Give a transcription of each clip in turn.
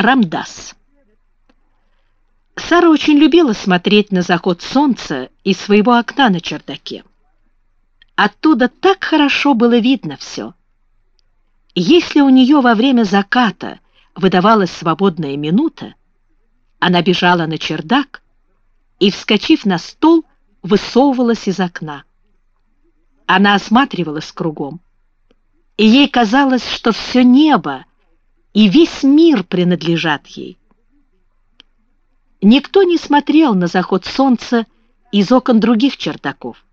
Рамдас. Сара очень любила смотреть на заход солнца из своего окна на чердаке. Оттуда так хорошо было видно все. Если у нее во время заката выдавалась свободная минута, она бежала на чердак и, вскочив на стол, высовывалась из окна. Она осматривалась кругом, и ей казалось, что все небо и весь мир принадлежат ей. Никто не смотрел на заход солнца из окон других чердаков.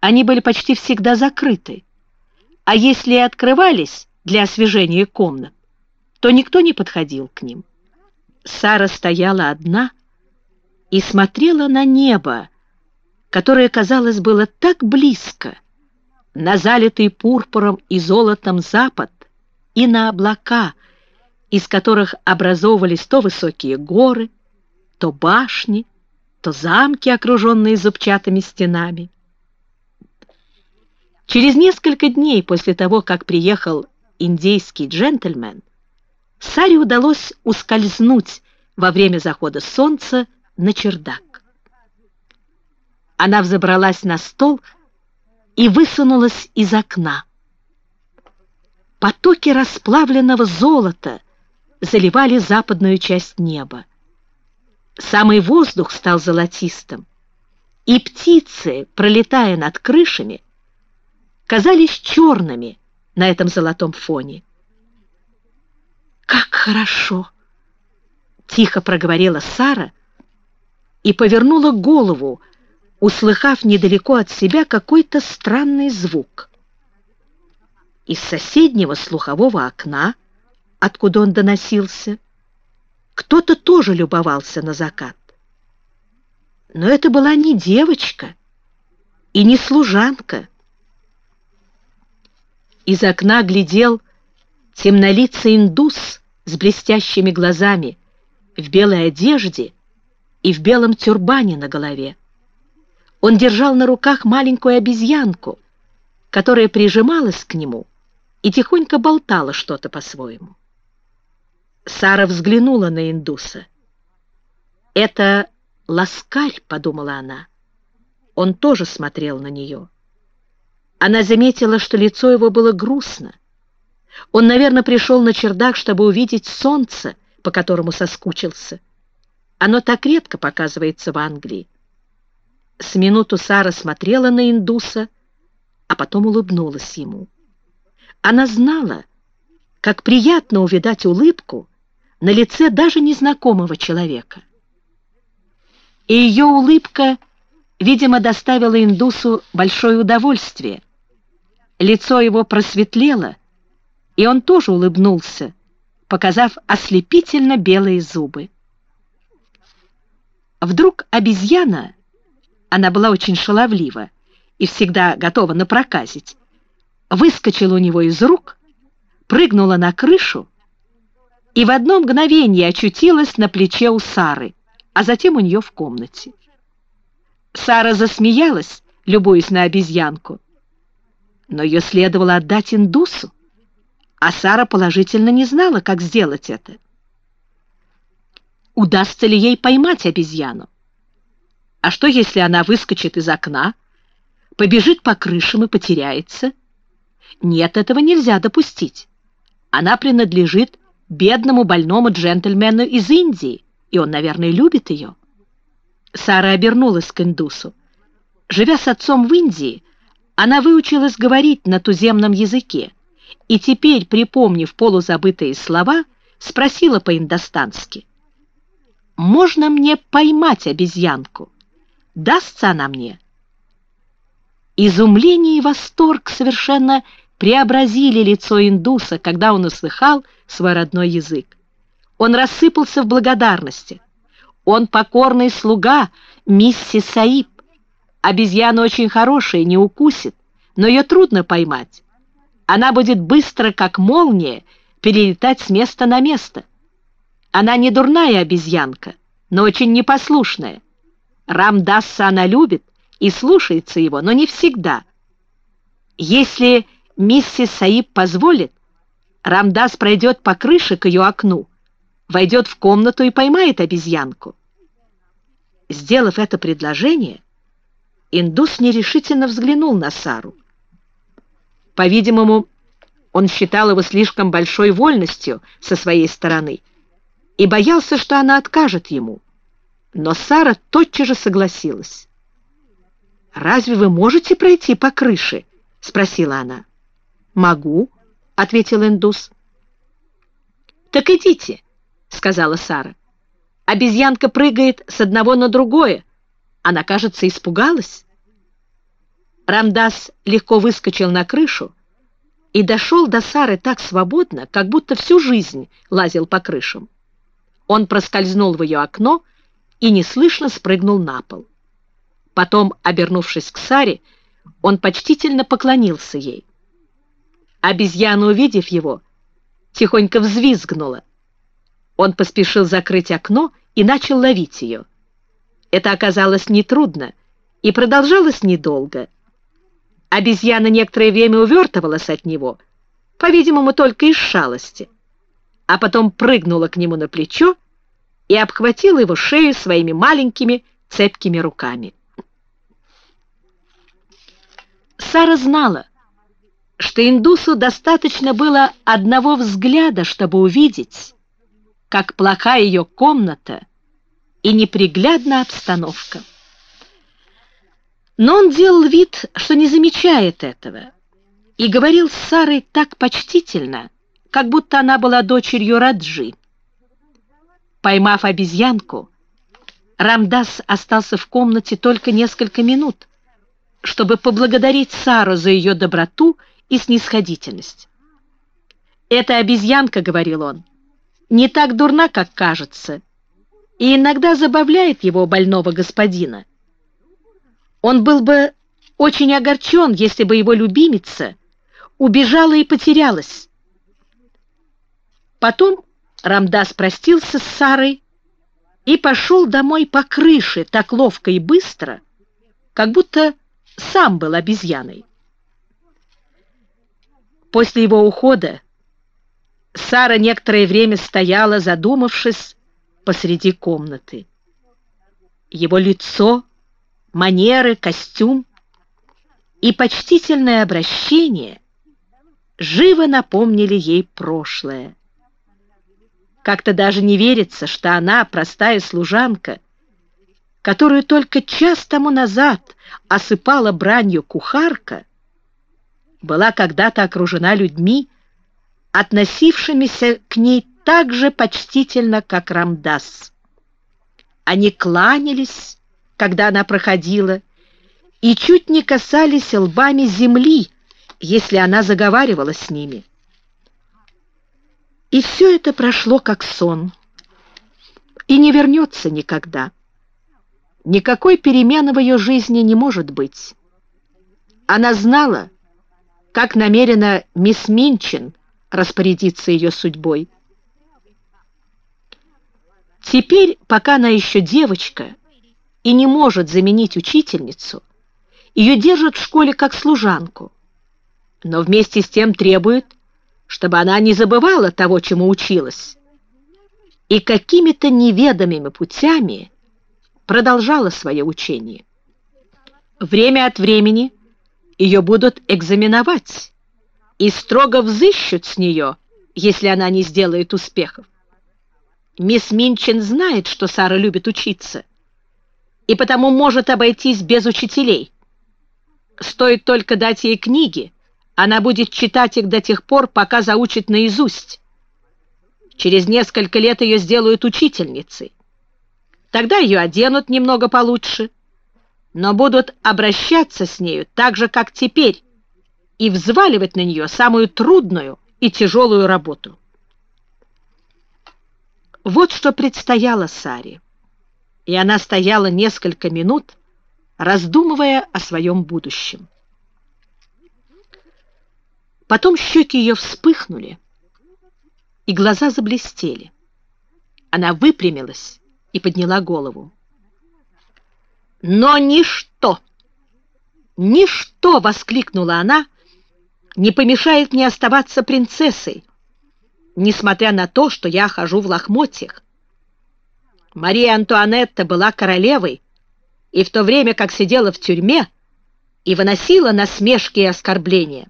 Они были почти всегда закрыты. А если и открывались для освежения комнат, то никто не подходил к ним. Сара стояла одна и смотрела на небо, которое, казалось, было так близко, на залитый пурпуром и золотом запад и на облака — из которых образовывались то высокие горы, то башни, то замки, окруженные зубчатыми стенами. Через несколько дней после того, как приехал индейский джентльмен, Саре удалось ускользнуть во время захода солнца на чердак. Она взобралась на стол и высунулась из окна. Потоки расплавленного золота заливали западную часть неба. Самый воздух стал золотистым, и птицы, пролетая над крышами, казались черными на этом золотом фоне. «Как хорошо!» — тихо проговорила Сара и повернула голову, услыхав недалеко от себя какой-то странный звук. Из соседнего слухового окна — откуда он доносился. Кто-то тоже любовался на закат. Но это была не девочка и не служанка. Из окна глядел темнолицый индус с блестящими глазами, в белой одежде и в белом тюрбане на голове. Он держал на руках маленькую обезьянку, которая прижималась к нему и тихонько болтала что-то по-своему. Сара взглянула на индуса. «Это ласкарь», — подумала она. Он тоже смотрел на нее. Она заметила, что лицо его было грустно. Он, наверное, пришел на чердак, чтобы увидеть солнце, по которому соскучился. Оно так редко показывается в Англии. С минуту Сара смотрела на индуса, а потом улыбнулась ему. Она знала, как приятно увидать улыбку, на лице даже незнакомого человека. И ее улыбка, видимо, доставила индусу большое удовольствие. Лицо его просветлело, и он тоже улыбнулся, показав ослепительно белые зубы. Вдруг обезьяна, она была очень шаловлива и всегда готова напроказить, выскочила у него из рук, прыгнула на крышу и в одно мгновение очутилась на плече у Сары, а затем у нее в комнате. Сара засмеялась, любуясь на обезьянку. Но ее следовало отдать индусу, а Сара положительно не знала, как сделать это. Удастся ли ей поймать обезьяну? А что, если она выскочит из окна, побежит по крышам и потеряется? Нет, этого нельзя допустить. Она принадлежит бедному больному джентльмену из Индии, и он, наверное, любит ее. Сара обернулась к индусу. Живя с отцом в Индии, она выучилась говорить на туземном языке, и теперь, припомнив полузабытые слова, спросила по-индостански. «Можно мне поймать обезьянку? Дастся она мне?» Изумление и восторг совершенно преобразили лицо индуса, когда он услыхал свой родной язык. Он рассыпался в благодарности. Он покорный слуга миссис Саиб. Обезьяна очень хорошая, не укусит, но ее трудно поймать. Она будет быстро, как молния, перелетать с места на место. Она не дурная обезьянка, но очень непослушная. Рамдасса она любит и слушается его, но не всегда. Если миссис Саиб позволит, Рамдас пройдет по крыше к ее окну, войдет в комнату и поймает обезьянку. Сделав это предложение, индус нерешительно взглянул на Сару. По-видимому, он считал его слишком большой вольностью со своей стороны и боялся, что она откажет ему. Но Сара тотчас же согласилась. «Разве вы можете пройти по крыше?» — спросила она. «Могу», — ответил индус. «Так идите», — сказала Сара. «Обезьянка прыгает с одного на другое. Она, кажется, испугалась». Рамдас легко выскочил на крышу и дошел до Сары так свободно, как будто всю жизнь лазил по крышам. Он проскользнул в ее окно и неслышно спрыгнул на пол. Потом, обернувшись к Саре, он почтительно поклонился ей. Обезьяна, увидев его, тихонько взвизгнула. Он поспешил закрыть окно и начал ловить ее. Это оказалось нетрудно и продолжалось недолго. Обезьяна некоторое время увертывалась от него, по-видимому, только из шалости, а потом прыгнула к нему на плечо и обхватила его шею своими маленькими цепкими руками. Сара знала, что индусу достаточно было одного взгляда, чтобы увидеть, как плоха ее комната и неприглядна обстановка. Но он делал вид, что не замечает этого, и говорил с Сарой так почтительно, как будто она была дочерью Раджи. Поймав обезьянку, Рамдас остался в комнате только несколько минут, чтобы поблагодарить Сару за ее доброту и снисходительность. «Эта обезьянка, — говорил он, — не так дурна, как кажется, и иногда забавляет его больного господина. Он был бы очень огорчен, если бы его любимица убежала и потерялась. Потом Рамдас простился с Сарой и пошел домой по крыше так ловко и быстро, как будто сам был обезьяной. После его ухода Сара некоторое время стояла, задумавшись, посреди комнаты. Его лицо, манеры, костюм и почтительное обращение живо напомнили ей прошлое. Как-то даже не верится, что она, простая служанка, которую только час тому назад осыпала бранью кухарка, была когда-то окружена людьми, относившимися к ней так же почтительно, как Рамдас. Они кланялись, когда она проходила, и чуть не касались лбами земли, если она заговаривала с ними. И все это прошло как сон, и не вернется никогда. Никакой перемены в ее жизни не может быть. Она знала, как намерена мисс Минчин распорядиться ее судьбой. Теперь, пока она еще девочка и не может заменить учительницу, ее держат в школе как служанку, но вместе с тем требуют, чтобы она не забывала того, чему училась, и какими-то неведомыми путями продолжала свое учение. Время от времени ее будут экзаменовать и строго взыщут с нее, если она не сделает успехов. Мисс Минчин знает, что Сара любит учиться, и потому может обойтись без учителей. Стоит только дать ей книги, она будет читать их до тех пор, пока заучит наизусть. Через несколько лет ее сделают учительницей. Тогда ее оденут немного получше, но будут обращаться с нею так же, как теперь, и взваливать на нее самую трудную и тяжелую работу. Вот что предстояло Саре, и она стояла несколько минут, раздумывая о своем будущем. Потом щеки ее вспыхнули, и глаза заблестели. Она выпрямилась и подняла голову. «Но ничто, ничто!» — воскликнула она, — «не помешает мне оставаться принцессой, несмотря на то, что я хожу в лохмотьях. Мария Антуанетта была королевой, и в то время как сидела в тюрьме и выносила насмешки и оскорбления.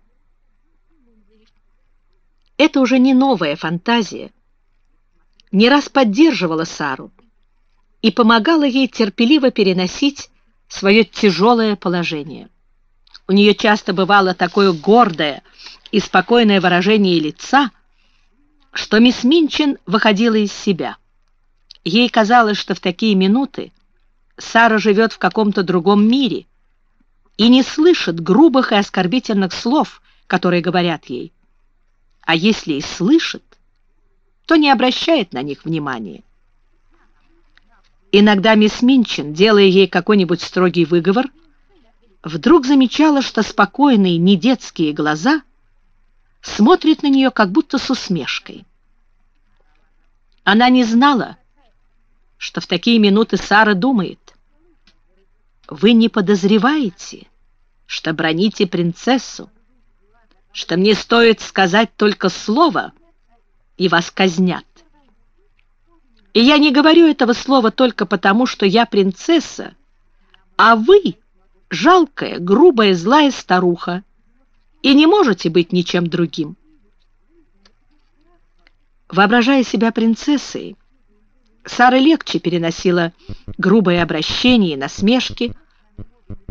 Это уже не новая фантазия. Не раз поддерживала Сару и помогала ей терпеливо переносить свое тяжелое положение. У нее часто бывало такое гордое и спокойное выражение лица, что мисс Минчин выходила из себя. Ей казалось, что в такие минуты Сара живет в каком-то другом мире и не слышит грубых и оскорбительных слов, которые говорят ей. А если и слышит, то не обращает на них внимания. Иногда мисс Минчин, делая ей какой-нибудь строгий выговор, вдруг замечала, что спокойные, недетские глаза смотрят на нее как будто с усмешкой. Она не знала, что в такие минуты Сара думает, «Вы не подозреваете, что броните принцессу, что мне стоит сказать только слово, и вас казнят. И я не говорю этого слова только потому, что я принцесса, а вы — жалкая, грубая, злая старуха, и не можете быть ничем другим. Воображая себя принцессой, Сара легче переносила грубое обращение и насмешки,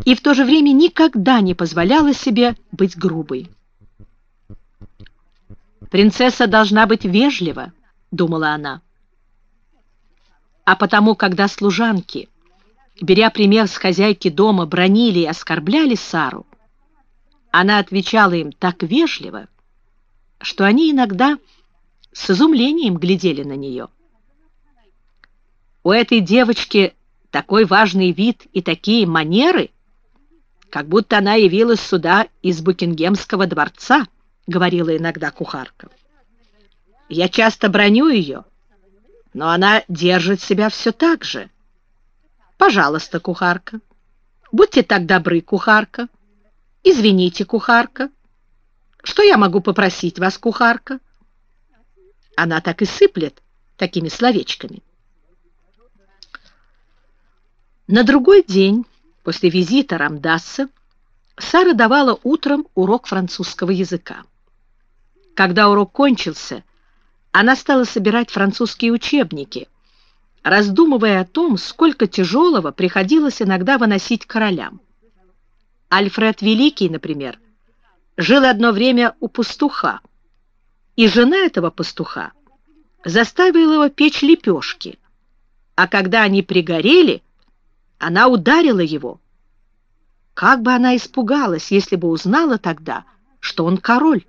и в то же время никогда не позволяла себе быть грубой. «Принцесса должна быть вежлива», — думала она. А потому, когда служанки, беря пример с хозяйки дома, бронили и оскорбляли Сару, она отвечала им так вежливо, что они иногда с изумлением глядели на нее. У этой девочки такой важный вид и такие манеры, как будто она явилась сюда из Букингемского дворца, говорила иногда кухарка. Я часто броню ее, но она держит себя все так же. Пожалуйста, кухарка, будьте так добры, кухарка. Извините, кухарка. Что я могу попросить вас, кухарка? Она так и сыплет такими словечками. На другой день после визита Рамдаса Сара давала утром урок французского языка. Когда урок кончился, она стала собирать французские учебники, раздумывая о том, сколько тяжелого приходилось иногда выносить королям. Альфред Великий, например, жил одно время у пастуха, и жена этого пастуха заставила его печь лепешки, а когда они пригорели, она ударила его. Как бы она испугалась, если бы узнала тогда, что он король.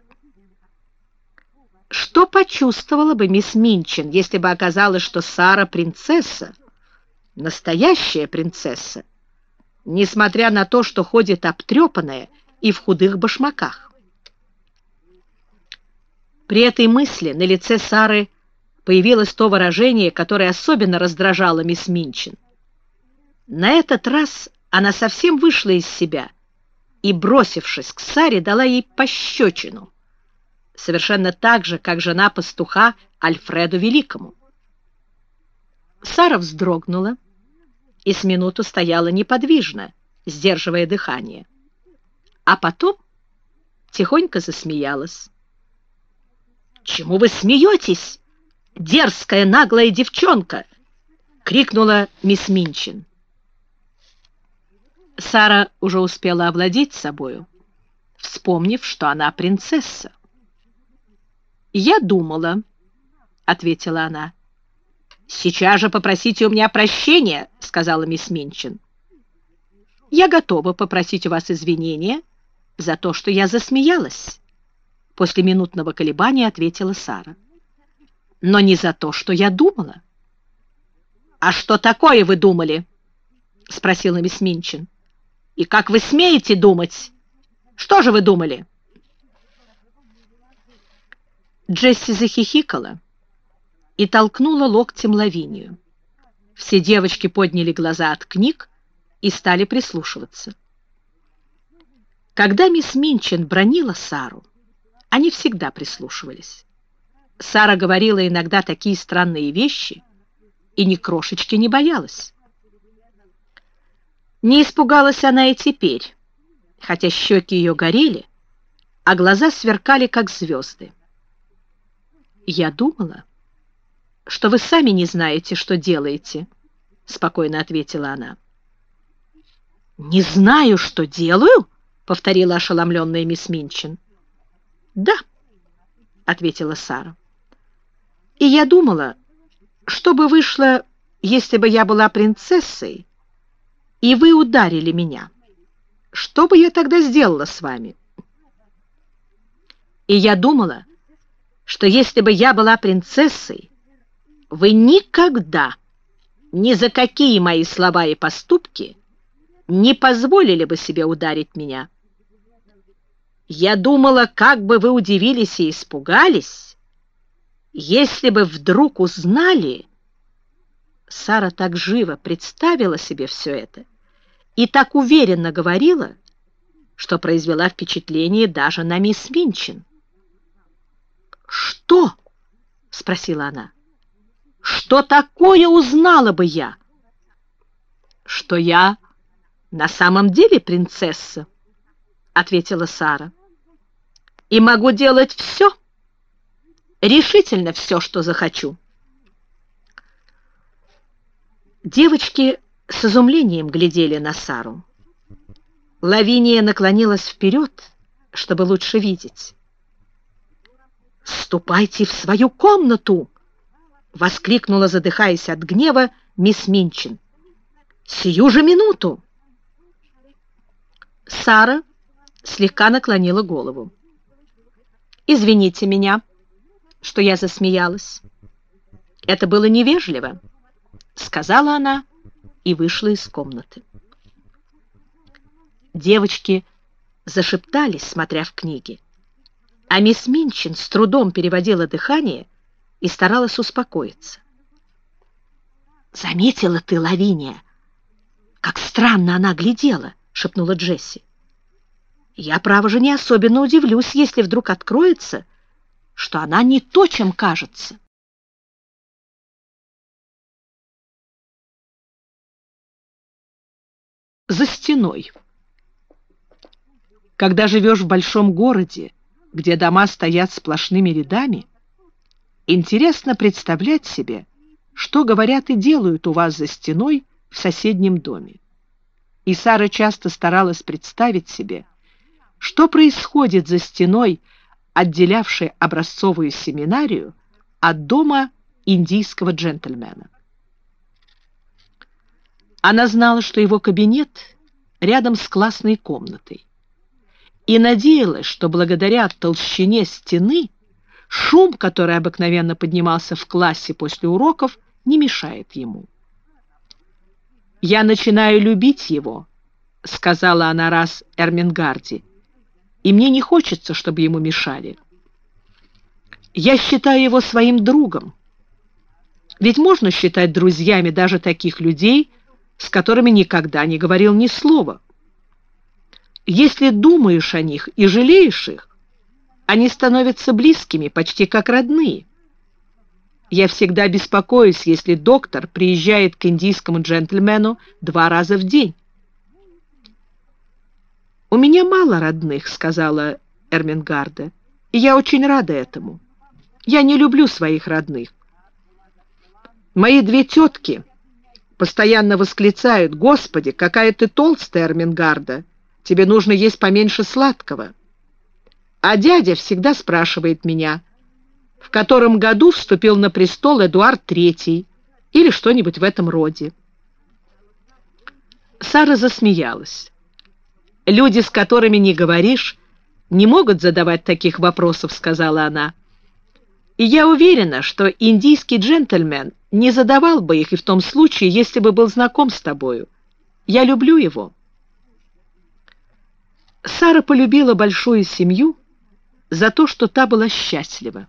Что почувствовала бы мисс Минчин, если бы оказалось, что Сара принцесса, настоящая принцесса, несмотря на то, что ходит обтрепанная и в худых башмаках? При этой мысли на лице Сары появилось то выражение, которое особенно раздражало мисс Минчин. На этот раз она совсем вышла из себя и, бросившись к Саре, дала ей пощечину, совершенно так же, как жена пастуха Альфреду Великому. Сара вздрогнула и с минуту стояла неподвижно, сдерживая дыхание. А потом тихонько засмеялась. «Чему вы смеетесь, дерзкая наглая девчонка?» — крикнула мисс Минчин. Сара уже успела овладеть собою, вспомнив, что она принцесса. «Я думала», — ответила она. «Сейчас же попросите у меня прощения», — сказала мисс Минчин. «Я готова попросить у вас извинения за то, что я засмеялась», — после минутного колебания ответила Сара. «Но не за то, что я думала». «А что такое вы думали?» — спросила мисс Минчин. И как вы смеете думать? Что же вы думали?» Джесси захихикала и толкнула локтем Лавинию. Все девочки подняли глаза от книг и стали прислушиваться. Когда мисс Минчин бронила Сару, они всегда прислушивались. Сара говорила иногда такие странные вещи и ни крошечки не боялась. Не испугалась она и теперь, хотя щеки ее горели, а глаза сверкали, как звезды. «Я думала, что вы сами не знаете, что делаете», — спокойно ответила она. «Не знаю, что делаю?» — повторила ошеломленная мисс Минчин. «Да», — ответила Сара. И я думала, что бы вышло, если бы я была принцессой, и вы ударили меня. Что бы я тогда сделала с вами? И я думала, что если бы я была принцессой, вы никогда, ни за какие мои слова и поступки не позволили бы себе ударить меня. Я думала, как бы вы удивились и испугались, если бы вдруг узнали... Сара так живо представила себе все это и так уверенно говорила, что произвела впечатление даже на мисс Минчин. «Что?» — спросила она. «Что такое узнала бы я?» «Что я на самом деле принцесса», — ответила Сара. «И могу делать все» решительно все, что захочу. Девочки с изумлением глядели на Сару. Лавиния наклонилась вперед, чтобы лучше видеть. «Ступайте в свою комнату!» — воскликнула, задыхаясь от гнева, мисс Минчин. «Сию же минуту!» Сара слегка наклонила голову. «Извините меня», что я засмеялась. Это было невежливо, сказала она и вышла из комнаты. Девочки зашептались, смотря в книги, а мисс Минчин с трудом переводила дыхание и старалась успокоиться. «Заметила ты, Лавиния, как странно она глядела», — шепнула Джесси. «Я, право же, не особенно удивлюсь, если вдруг откроется, — что она не то, чем кажется. За стеной. Когда живешь в большом городе, где дома стоят сплошными рядами, интересно представлять себе, что говорят и делают у вас за стеной в соседнем доме. И Сара часто старалась представить себе, что происходит за стеной, отделявший образцовую семинарию от дома индийского джентльмена. Она знала, что его кабинет рядом с классной комнатой, и надеялась, что благодаря толщине стены шум, который обыкновенно поднимался в классе после уроков, не мешает ему. «Я начинаю любить его», — сказала она раз Эрмингарди, и мне не хочется, чтобы ему мешали. Я считаю его своим другом. Ведь можно считать друзьями даже таких людей, с которыми никогда не говорил ни слова. Если думаешь о них и жалеешь их, они становятся близкими, почти как родные. Я всегда беспокоюсь, если доктор приезжает к индийскому джентльмену два раза в день. «У меня мало родных», — сказала Эрмингарда, — «и я очень рада этому. Я не люблю своих родных. Мои две тетки постоянно восклицают, «Господи, какая ты толстая, Эрмингарда! Тебе нужно есть поменьше сладкого». А дядя всегда спрашивает меня, в котором году вступил на престол Эдуард III или что-нибудь в этом роде. Сара засмеялась. «Люди, с которыми не говоришь, не могут задавать таких вопросов», — сказала она. «И я уверена, что индийский джентльмен не задавал бы их и в том случае, если бы был знаком с тобою. Я люблю его». Сара полюбила большую семью за то, что та была счастлива.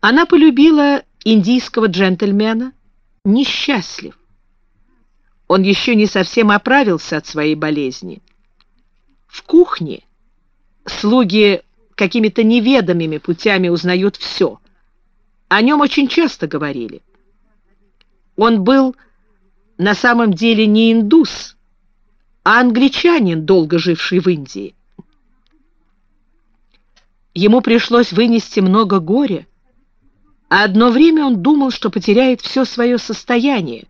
Она полюбила индийского джентльмена несчастлив. Он еще не совсем оправился от своей болезни. В кухне слуги какими-то неведомыми путями узнают все. О нем очень часто говорили. Он был на самом деле не индус, а англичанин, долго живший в Индии. Ему пришлось вынести много горя, а одно время он думал, что потеряет все свое состояние,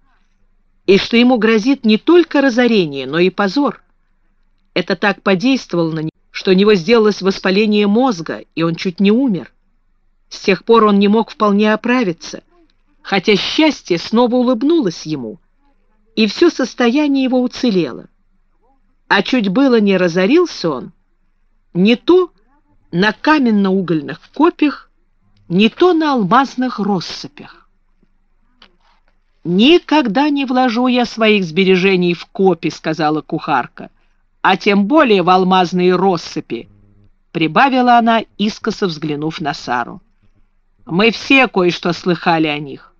и что ему грозит не только разорение, но и позор. Это так подействовало на него, что у него сделалось воспаление мозга, и он чуть не умер. С тех пор он не мог вполне оправиться, хотя счастье снова улыбнулось ему, и все состояние его уцелело. А чуть было не разорился он, не то на каменно-угольных копьях, не то на алмазных россыпях. «Никогда не вложу я своих сбережений в копи», — сказала кухарка, «а тем более в алмазные россыпи», — прибавила она, искоса взглянув на Сару. «Мы все кое-что слыхали о них».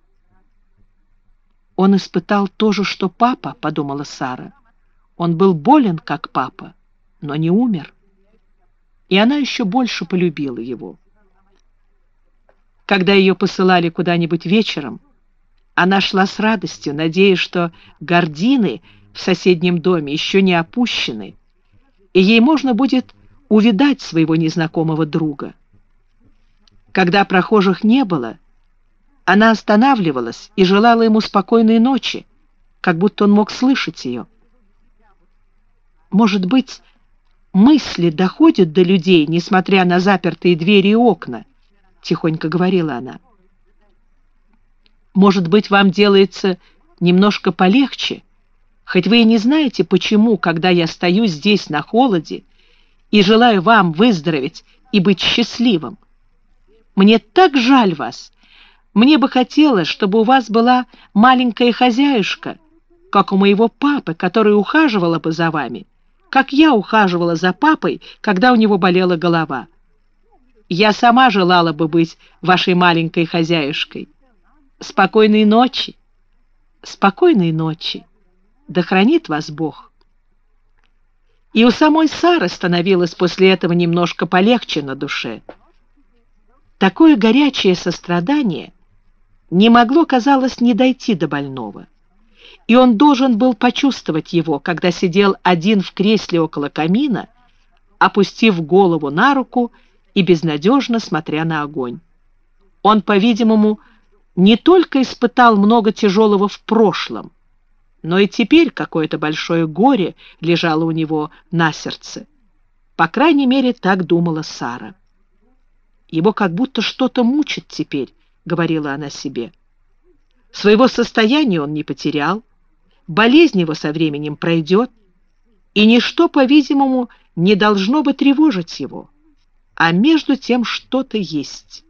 «Он испытал то же, что папа», — подумала Сара. «Он был болен, как папа, но не умер». И она еще больше полюбила его. Когда ее посылали куда-нибудь вечером, она шла с радостью, надеясь, что гордины в соседнем доме еще не опущены, и ей можно будет увидать своего незнакомого друга. Когда прохожих не было, она останавливалась и желала ему спокойной ночи, как будто он мог слышать ее. Может быть, мысли доходят до людей, несмотря на запертые двери и окна, — тихонько говорила она. «Может быть, вам делается немножко полегче, хоть вы и не знаете, почему, когда я стою здесь на холоде и желаю вам выздороветь и быть счастливым. Мне так жаль вас. Мне бы хотелось, чтобы у вас была маленькая хозяюшка, как у моего папы, которая ухаживала бы за вами, как я ухаживала за папой, когда у него болела голова». Я сама желала бы быть вашей маленькой хозяюшкой. Спокойной ночи, спокойной ночи, да хранит вас Бог. И у самой Сары становилось после этого немножко полегче на душе. Такое горячее сострадание не могло, казалось, не дойти до больного. И он должен был почувствовать его, когда сидел один в кресле около камина, опустив голову на руку и безнадежно смотря на огонь. Он, по-видимому, не только испытал много тяжелого в прошлом, но и теперь какое-то большое горе лежало у него на сердце. По крайней мере, так думала Сара. «Его как будто что-то мучит теперь», — говорила она себе. Своего состояния он не потерял, болезнь его со временем пройдет, и ничто, по-видимому, не должно бы тревожить его а между тем что-то есть.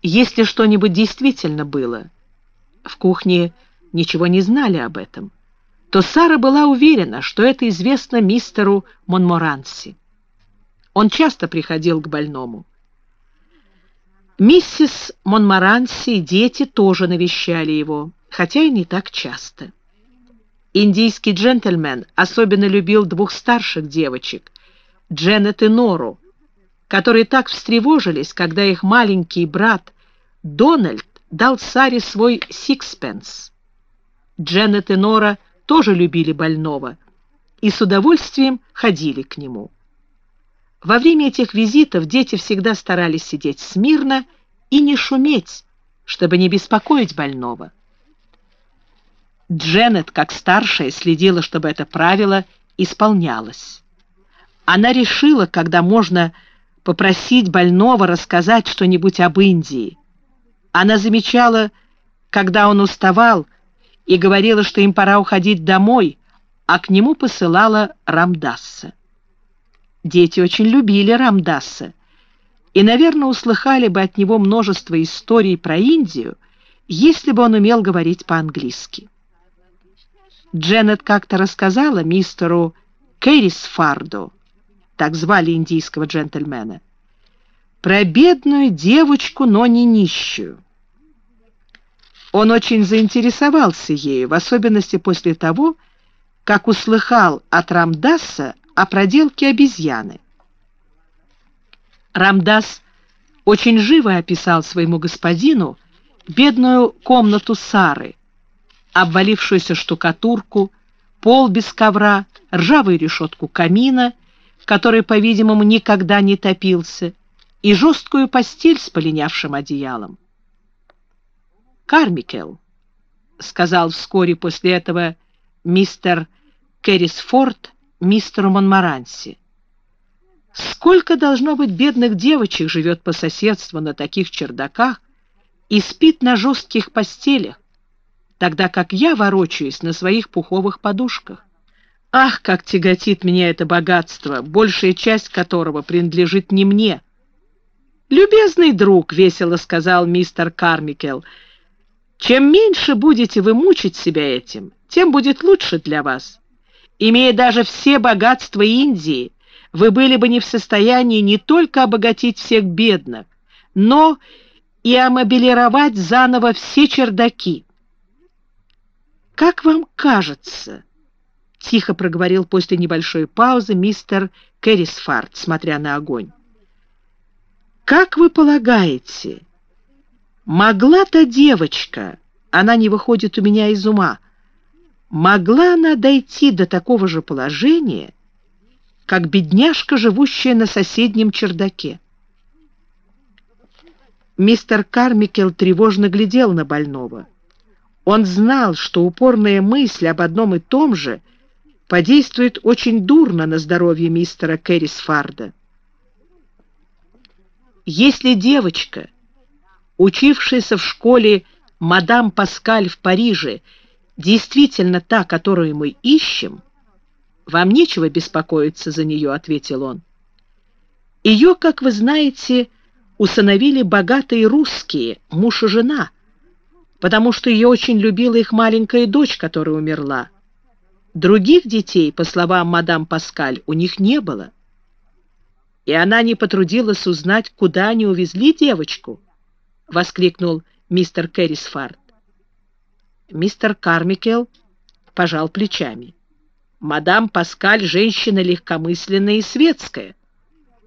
Если что-нибудь действительно было, в кухне ничего не знали об этом, то Сара была уверена, что это известно мистеру Монморанси. Он часто приходил к больному. Миссис Монморанси и дети тоже навещали его, хотя и не так часто. Индийский джентльмен особенно любил двух старших девочек, Дженнет и Нору, которые так встревожились, когда их маленький брат Дональд дал Саре свой сикспенс. Дженнет и Нора тоже любили больного и с удовольствием ходили к нему. Во время этих визитов дети всегда старались сидеть смирно и не шуметь, чтобы не беспокоить больного. Дженнет, как старшая, следила, чтобы это правило исполнялось. Она решила, когда можно попросить больного рассказать что-нибудь об Индии. Она замечала, когда он уставал, и говорила, что им пора уходить домой, а к нему посылала Рамдасса. Дети очень любили Рамдасса и, наверное, услыхали бы от него множество историй про Индию, если бы он умел говорить по-английски. Дженнет как-то рассказала мистеру Кэрисфарду, так звали индийского джентльмена, про бедную девочку, но не нищую. Он очень заинтересовался ею, в особенности после того, как услыхал от Рамдаса о проделке обезьяны. Рамдас очень живо описал своему господину бедную комнату Сары, обвалившуюся штукатурку, пол без ковра, ржавую решетку камина, который, по-видимому, никогда не топился, и жесткую постель с полинявшим одеялом. «Кармикел», — сказал вскоре после этого мистер Керрисфорд мистеру Монмаранси, Сколько должно быть бедных девочек живет по соседству на таких чердаках и спит на жестких постелях, тогда как я ворочаюсь на своих пуховых подушках. Ах, как тяготит меня это богатство, большая часть которого принадлежит не мне. «Любезный друг», — весело сказал мистер Кармикел, — «чем меньше будете вы мучить себя этим, тем будет лучше для вас. Имея даже все богатства Индии, вы были бы не в состоянии не только обогатить всех бедных, но и амобилировать заново все чердаки. «Как вам кажется?» — тихо проговорил после небольшой паузы мистер Керрисфард, смотря на огонь. «Как вы полагаете, могла та девочка, она не выходит у меня из ума, могла она дойти до такого же положения, как бедняжка, живущая на соседнем чердаке. Мистер Кармикел тревожно глядел на больного. Он знал, что упорная мысль об одном и том же подействует очень дурно на здоровье мистера Керрисфарда. Если девочка, учившаяся в школе мадам Паскаль в Париже, действительно та, которую мы ищем, «Вам нечего беспокоиться за нее», — ответил он. «Ее, как вы знаете, усыновили богатые русские, муж и жена, потому что ее очень любила их маленькая дочь, которая умерла. Других детей, по словам мадам Паскаль, у них не было. И она не потрудилась узнать, куда они увезли девочку, — воскликнул мистер Керрисфард. Мистер Кармикел пожал плечами. Мадам Паскаль — женщина легкомысленная и светская.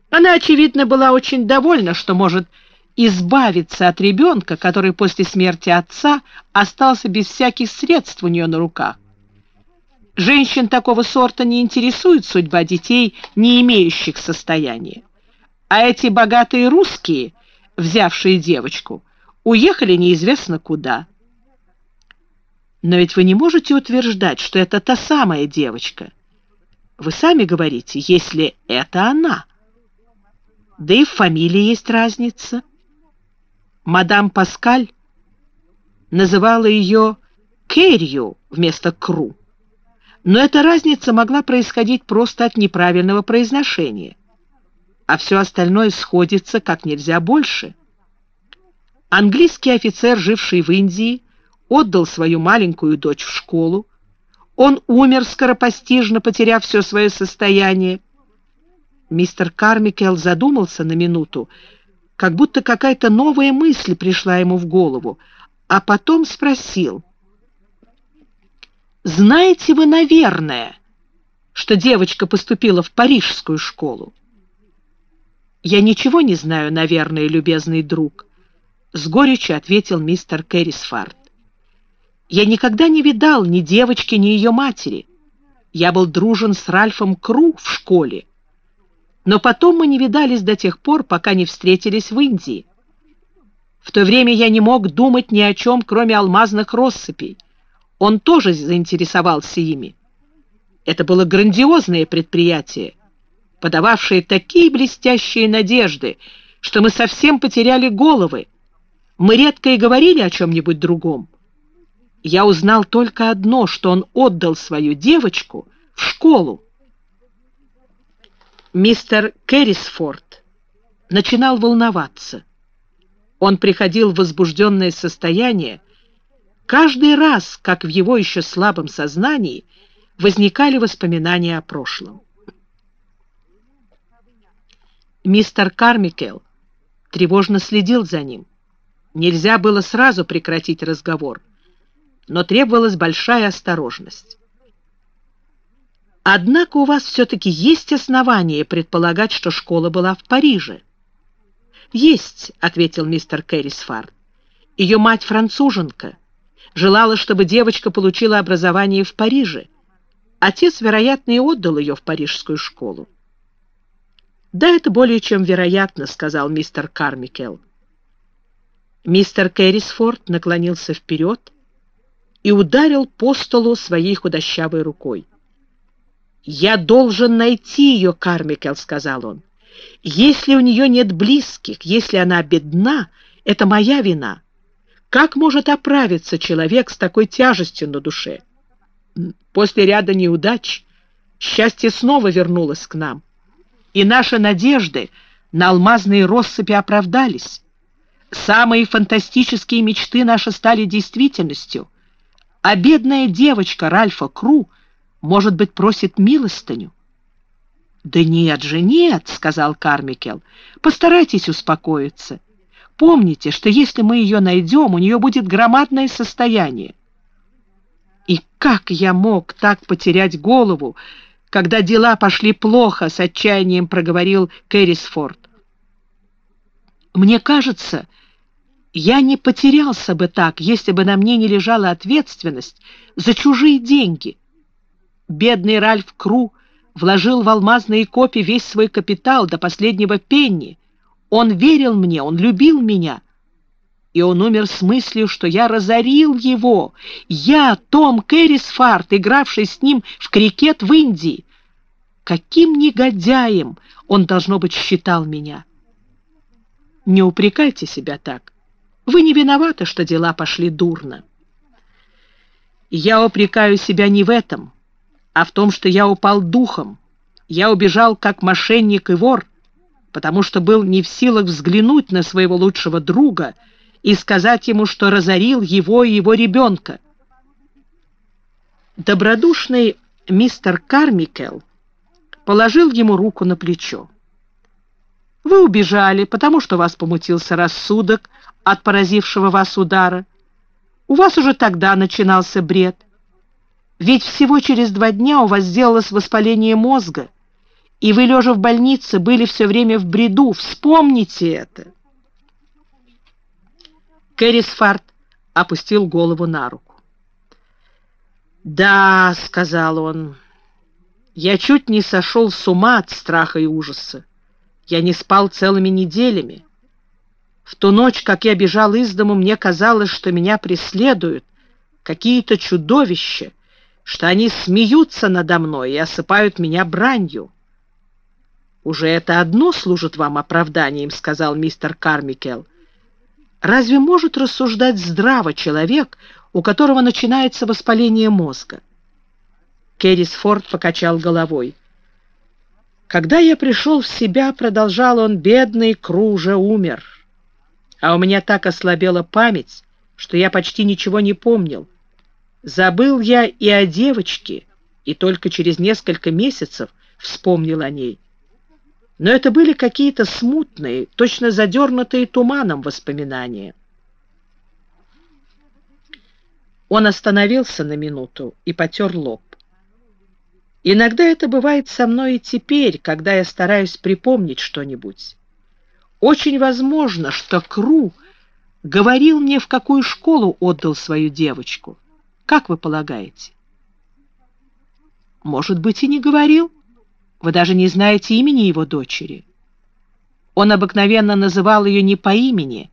Она, очевидно, была очень довольна, что может избавиться от ребенка, который после смерти отца остался без всяких средств у нее на руках. Женщин такого сорта не интересует судьба детей, не имеющих состояния. А эти богатые русские, взявшие девочку, уехали неизвестно куда. Но ведь вы не можете утверждать, что это та самая девочка. Вы сами говорите, если это она. Да и в фамилии есть разница. Мадам Паскаль называла ее Керью вместо Кру. Но эта разница могла происходить просто от неправильного произношения. А все остальное сходится как нельзя больше. Английский офицер, живший в Индии, отдал свою маленькую дочь в школу. Он умер скоропостижно, потеряв все свое состояние. Мистер Кармикел задумался на минуту, как будто какая-то новая мысль пришла ему в голову, а потом спросил. «Знаете вы, наверное, что девочка поступила в парижскую школу?» «Я ничего не знаю, наверное, любезный друг», — с горечью ответил мистер Керрисфард. Я никогда не видал ни девочки, ни ее матери. Я был дружен с Ральфом Кру в школе. Но потом мы не видались до тех пор, пока не встретились в Индии. В то время я не мог думать ни о чем, кроме алмазных россыпей. Он тоже заинтересовался ими. Это было грандиозное предприятие, подававшее такие блестящие надежды, что мы совсем потеряли головы. Мы редко и говорили о чем-нибудь другом я узнал только одно, что он отдал свою девочку в школу. Мистер Керрисфорд начинал волноваться. Он приходил в возбужденное состояние каждый раз, как в его еще слабом сознании возникали воспоминания о прошлом. Мистер Кармикел тревожно следил за ним. Нельзя было сразу прекратить разговор — но требовалась большая осторожность. Однако у вас все-таки есть основания предполагать, что школа была в Париже. «Есть», — ответил мистер Кэррисфард. «Ее мать француженка. Желала, чтобы девочка получила образование в Париже. Отец, вероятно, и отдал ее в парижскую школу». «Да, это более чем вероятно», — сказал мистер Кармикел. Мистер Кэррисфорд наклонился вперед и ударил по столу своей худощавой рукой. «Я должен найти ее, Кармикел», — сказал он. «Если у нее нет близких, если она бедна, это моя вина. Как может оправиться человек с такой тяжестью на душе?» После ряда неудач счастье снова вернулось к нам и наши надежды на алмазные россыпи оправдались. Самые фантастические мечты наши стали действительностью, а бедная девочка Ральфа Кру, может быть, просит милостыню. «Да нет же, нет», — сказал Кармикел, — «постарайтесь успокоиться. Помните, что если мы ее найдем, у нее будет громадное состояние». И как я мог так потерять голову, когда дела пошли плохо, с отчаянием проговорил Кэррисфорд. Мне кажется, я не потерялся бы так, если бы на мне не лежала ответственность за чужие деньги. Бедный Ральф Кру вложил в алмазные копии весь свой капитал до последнего пенни. Он верил мне, он любил меня. И он умер с мыслью, что я разорил его. Я, Том Кэррисфарт, игравший с ним в крикет в Индии. Каким негодяем он, должно быть, считал меня. Не упрекайте себя так. Вы не виноваты, что дела пошли дурно. Я упрекаю себя не в этом, а в том, что я упал духом. Я убежал как мошенник и вор, потому что был не в силах взглянуть на своего лучшего друга и сказать ему, что разорил его и его ребенка. Добродушный мистер Кармикел положил ему руку на плечо. «Вы убежали, потому что вас помутился рассудок от поразившего вас удара. У вас уже тогда начинался бред. Ведь всего через два дня у вас сделалось воспаление мозга, и вы, лежа в больнице, были все время в бреду. Вспомните это!» Кэррисфард опустил голову на руку. «Да», — сказал он, я чуть не сошел с ума от страха и ужаса. Я не спал целыми неделями. В ту ночь, как я бежал из дому, мне казалось, что меня преследуют какие-то чудовища, что они смеются надо мной и осыпают меня бранью. «Уже это одно служит вам оправданием», — сказал мистер Кармикел. «Разве может рассуждать здраво человек, у которого начинается воспаление мозга?» Керрисфорд покачал головой. «Когда я пришел в себя, — продолжал он, — бедный Кру уже умер. А у меня так ослабела память, что я почти ничего не помнил. Забыл я и о девочке, и только через несколько месяцев вспомнил о ней. Но это были какие-то смутные, точно задернутые туманом воспоминания». Он остановился на минуту и потер лоб. Иногда это бывает со мной и теперь, когда я стараюсь припомнить что-нибудь. Очень возможно, что Кру говорил мне, в какую школу отдал свою девочку. Как вы полагаете? Может быть, и не говорил. Вы даже не знаете имени его дочери. Он обыкновенно называл ее не по имени,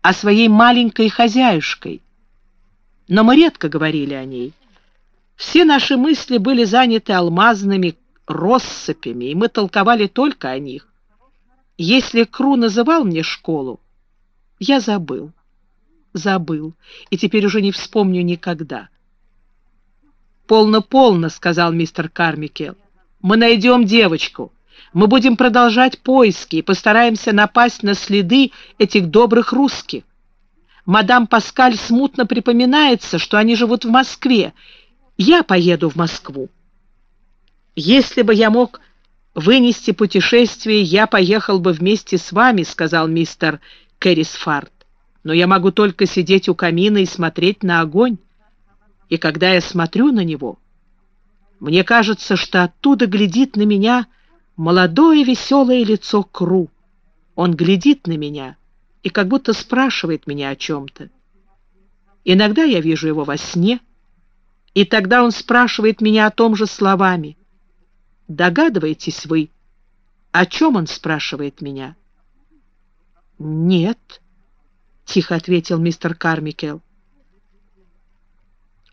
а своей маленькой хозяюшкой. Но мы редко говорили о ней. Все наши мысли были заняты алмазными россыпями, и мы толковали только о них. Если Кру называл мне школу, я забыл, забыл, и теперь уже не вспомню никогда. «Полно-полно», — сказал мистер Кармикел. «Мы найдем девочку. Мы будем продолжать поиски и постараемся напасть на следы этих добрых русских. Мадам Паскаль смутно припоминается, что они живут в Москве, я поеду в Москву. Если бы я мог вынести путешествие, я поехал бы вместе с вами, сказал мистер Кэррисфард. Но я могу только сидеть у камина и смотреть на огонь. И когда я смотрю на него, мне кажется, что оттуда глядит на меня молодое веселое лицо Кру. Он глядит на меня и как будто спрашивает меня о чем-то. Иногда я вижу его во сне, и тогда он спрашивает меня о том же словами. Догадываетесь вы, о чем он спрашивает меня? «Нет», — тихо ответил мистер Кармикел.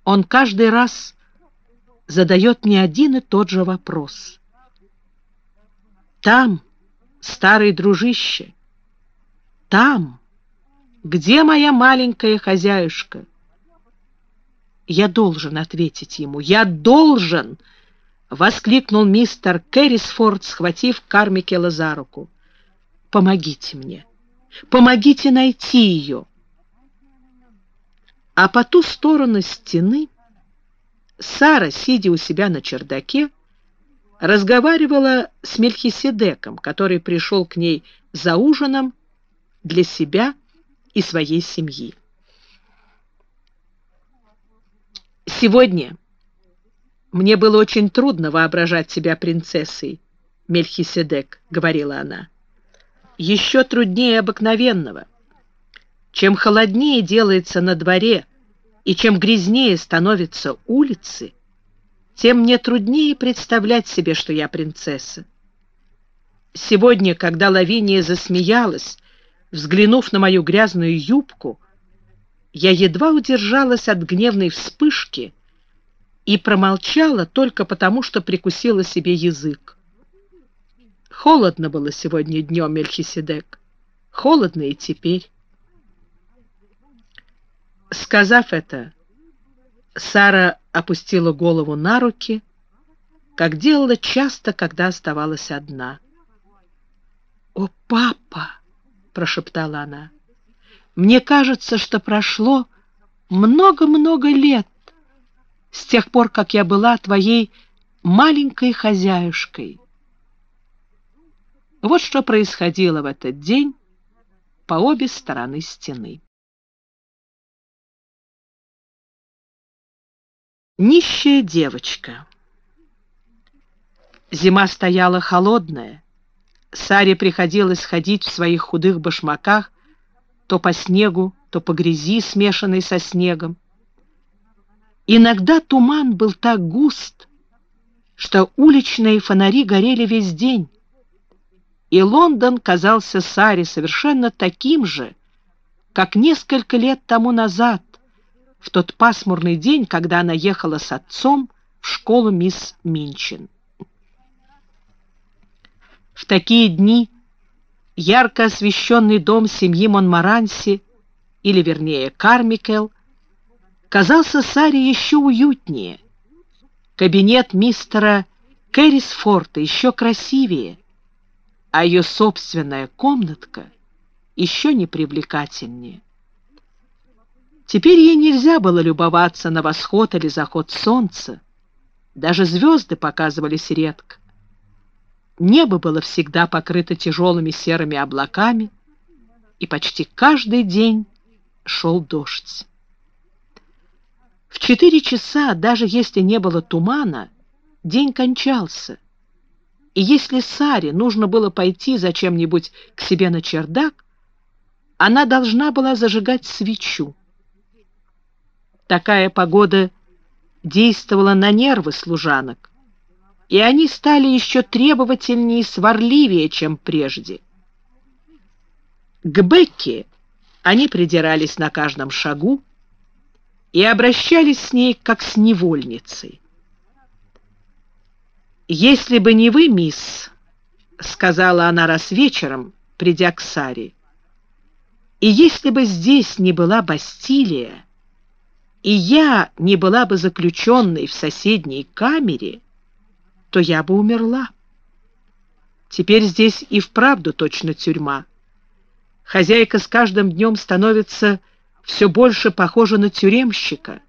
Он каждый раз задает мне один и тот же вопрос. Там, старый дружище, там, где моя маленькая хозяюшка? Я должен ответить ему, я должен, воскликнул мистер Кэррисфорд, схватив Кармикела за руку. Помогите мне, помогите найти ее. А по ту сторону стены Сара, сидя у себя на чердаке, разговаривала с Мельхиседеком, который пришел к ней за ужином для себя и своей семьи. «Сегодня мне было очень трудно воображать себя принцессой, Мельхиседек», — говорила она. «Еще труднее обыкновенного. Чем холоднее делается на дворе и чем грязнее становятся улицы, тем мне труднее представлять себе, что я принцесса. Сегодня, когда Лавиния засмеялась, взглянув на мою грязную юбку, я едва удержалась от гневной вспышки и промолчала только потому, что прикусила себе язык. Холодно было сегодня днем, Мельхиседек. Холодно и теперь. Сказав это, Сара опустила голову на руки, как делала часто, когда оставалась одна. «О, папа!» — прошептала она. «Мне кажется, что прошло много-много лет с тех пор, как я была твоей маленькой хозяюшкой». Вот что происходило в этот день по обе стороны стены. Нищая девочка. Зима стояла холодная. Саре приходилось ходить в своих худых башмаках то по снегу, то по грязи, смешанной со снегом. Иногда туман был так густ, что уличные фонари горели весь день, и Лондон казался Саре совершенно таким же, как несколько лет тому назад, в тот пасмурный день, когда она ехала с отцом в школу мисс Минчин. В такие дни ярко освещенный дом семьи Монмаранси, или вернее Кармикел, казался Саре еще уютнее. Кабинет мистера Кэррисфорта еще красивее, а ее собственная комнатка еще непривлекательнее. Теперь ей нельзя было любоваться на восход или заход солнца. Даже звезды показывались редко. Небо было всегда покрыто тяжелыми серыми облаками, и почти каждый день шел дождь. В четыре часа, даже если не было тумана, день кончался. И если Саре нужно было пойти за чем-нибудь к себе на чердак, она должна была зажигать свечу. Такая погода действовала на нервы служанок, и они стали еще требовательнее и сварливее, чем прежде. К Бекке они придирались на каждом шагу и обращались с ней как с невольницей. «Если бы не вы, мисс», — сказала она раз вечером, придя к Саре, «и если бы здесь не была Бастилия, и я не была бы заключенной в соседней камере, то я бы умерла. Теперь здесь и вправду точно тюрьма. Хозяйка с каждым днем становится все больше похожа на тюремщика,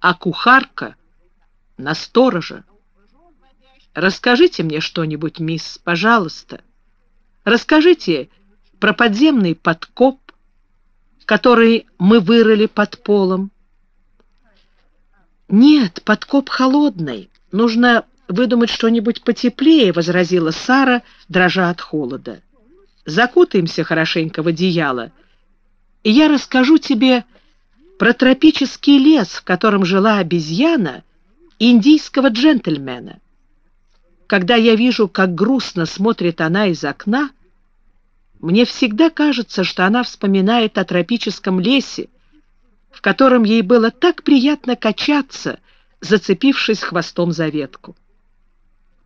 а кухарка — на сторожа. Расскажите мне что-нибудь, мисс, пожалуйста. Расскажите про подземный подкоп, который мы вырыли под полом. «Нет, подкоп холодный. Нужно выдумать что-нибудь потеплее», — возразила Сара, дрожа от холода. закутаемся хорошенько в одеяло, и я расскажу тебе про тропический лес, в котором жила обезьяна индийского джентльмена. Когда я вижу, как грустно смотрит она из окна, мне всегда кажется, что она вспоминает о тропическом лесе, в котором ей было так приятно качаться, зацепившись хвостом за ветку.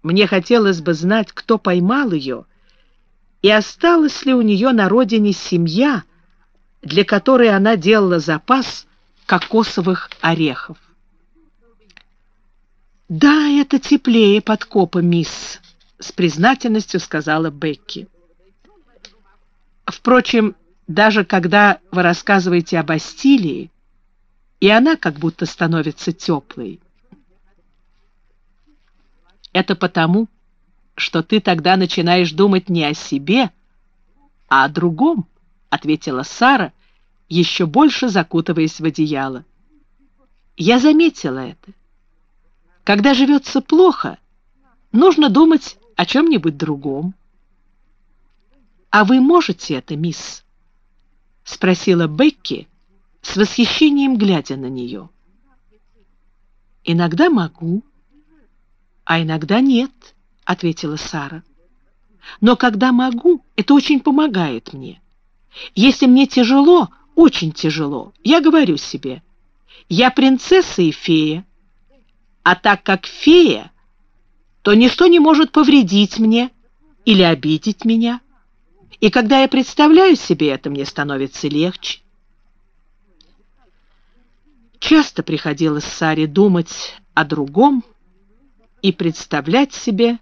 Мне хотелось бы знать, кто поймал ее, и осталась ли у нее на родине семья, для которой она делала запас кокосовых орехов. «Да, это теплее подкопа, мисс», — с признательностью сказала Бекки. Впрочем, даже когда вы рассказываете о Бастилии, и она как будто становится теплой. Это потому, что ты тогда начинаешь думать не о себе, а о другом, — ответила Сара, еще больше закутываясь в одеяло. Я заметила это. Когда живется плохо, нужно думать о чем-нибудь другом. «А вы можете это, мисс?» — спросила Бекки с восхищением, глядя на нее. «Иногда могу, а иногда нет», — ответила Сара. «Но когда могу, это очень помогает мне. Если мне тяжело, очень тяжело, я говорю себе, я принцесса и фея, а так как фея, то ничто не может повредить мне или обидеть меня». И когда я представляю себе это, мне становится легче. Часто приходилось Саре думать о другом и представлять себе,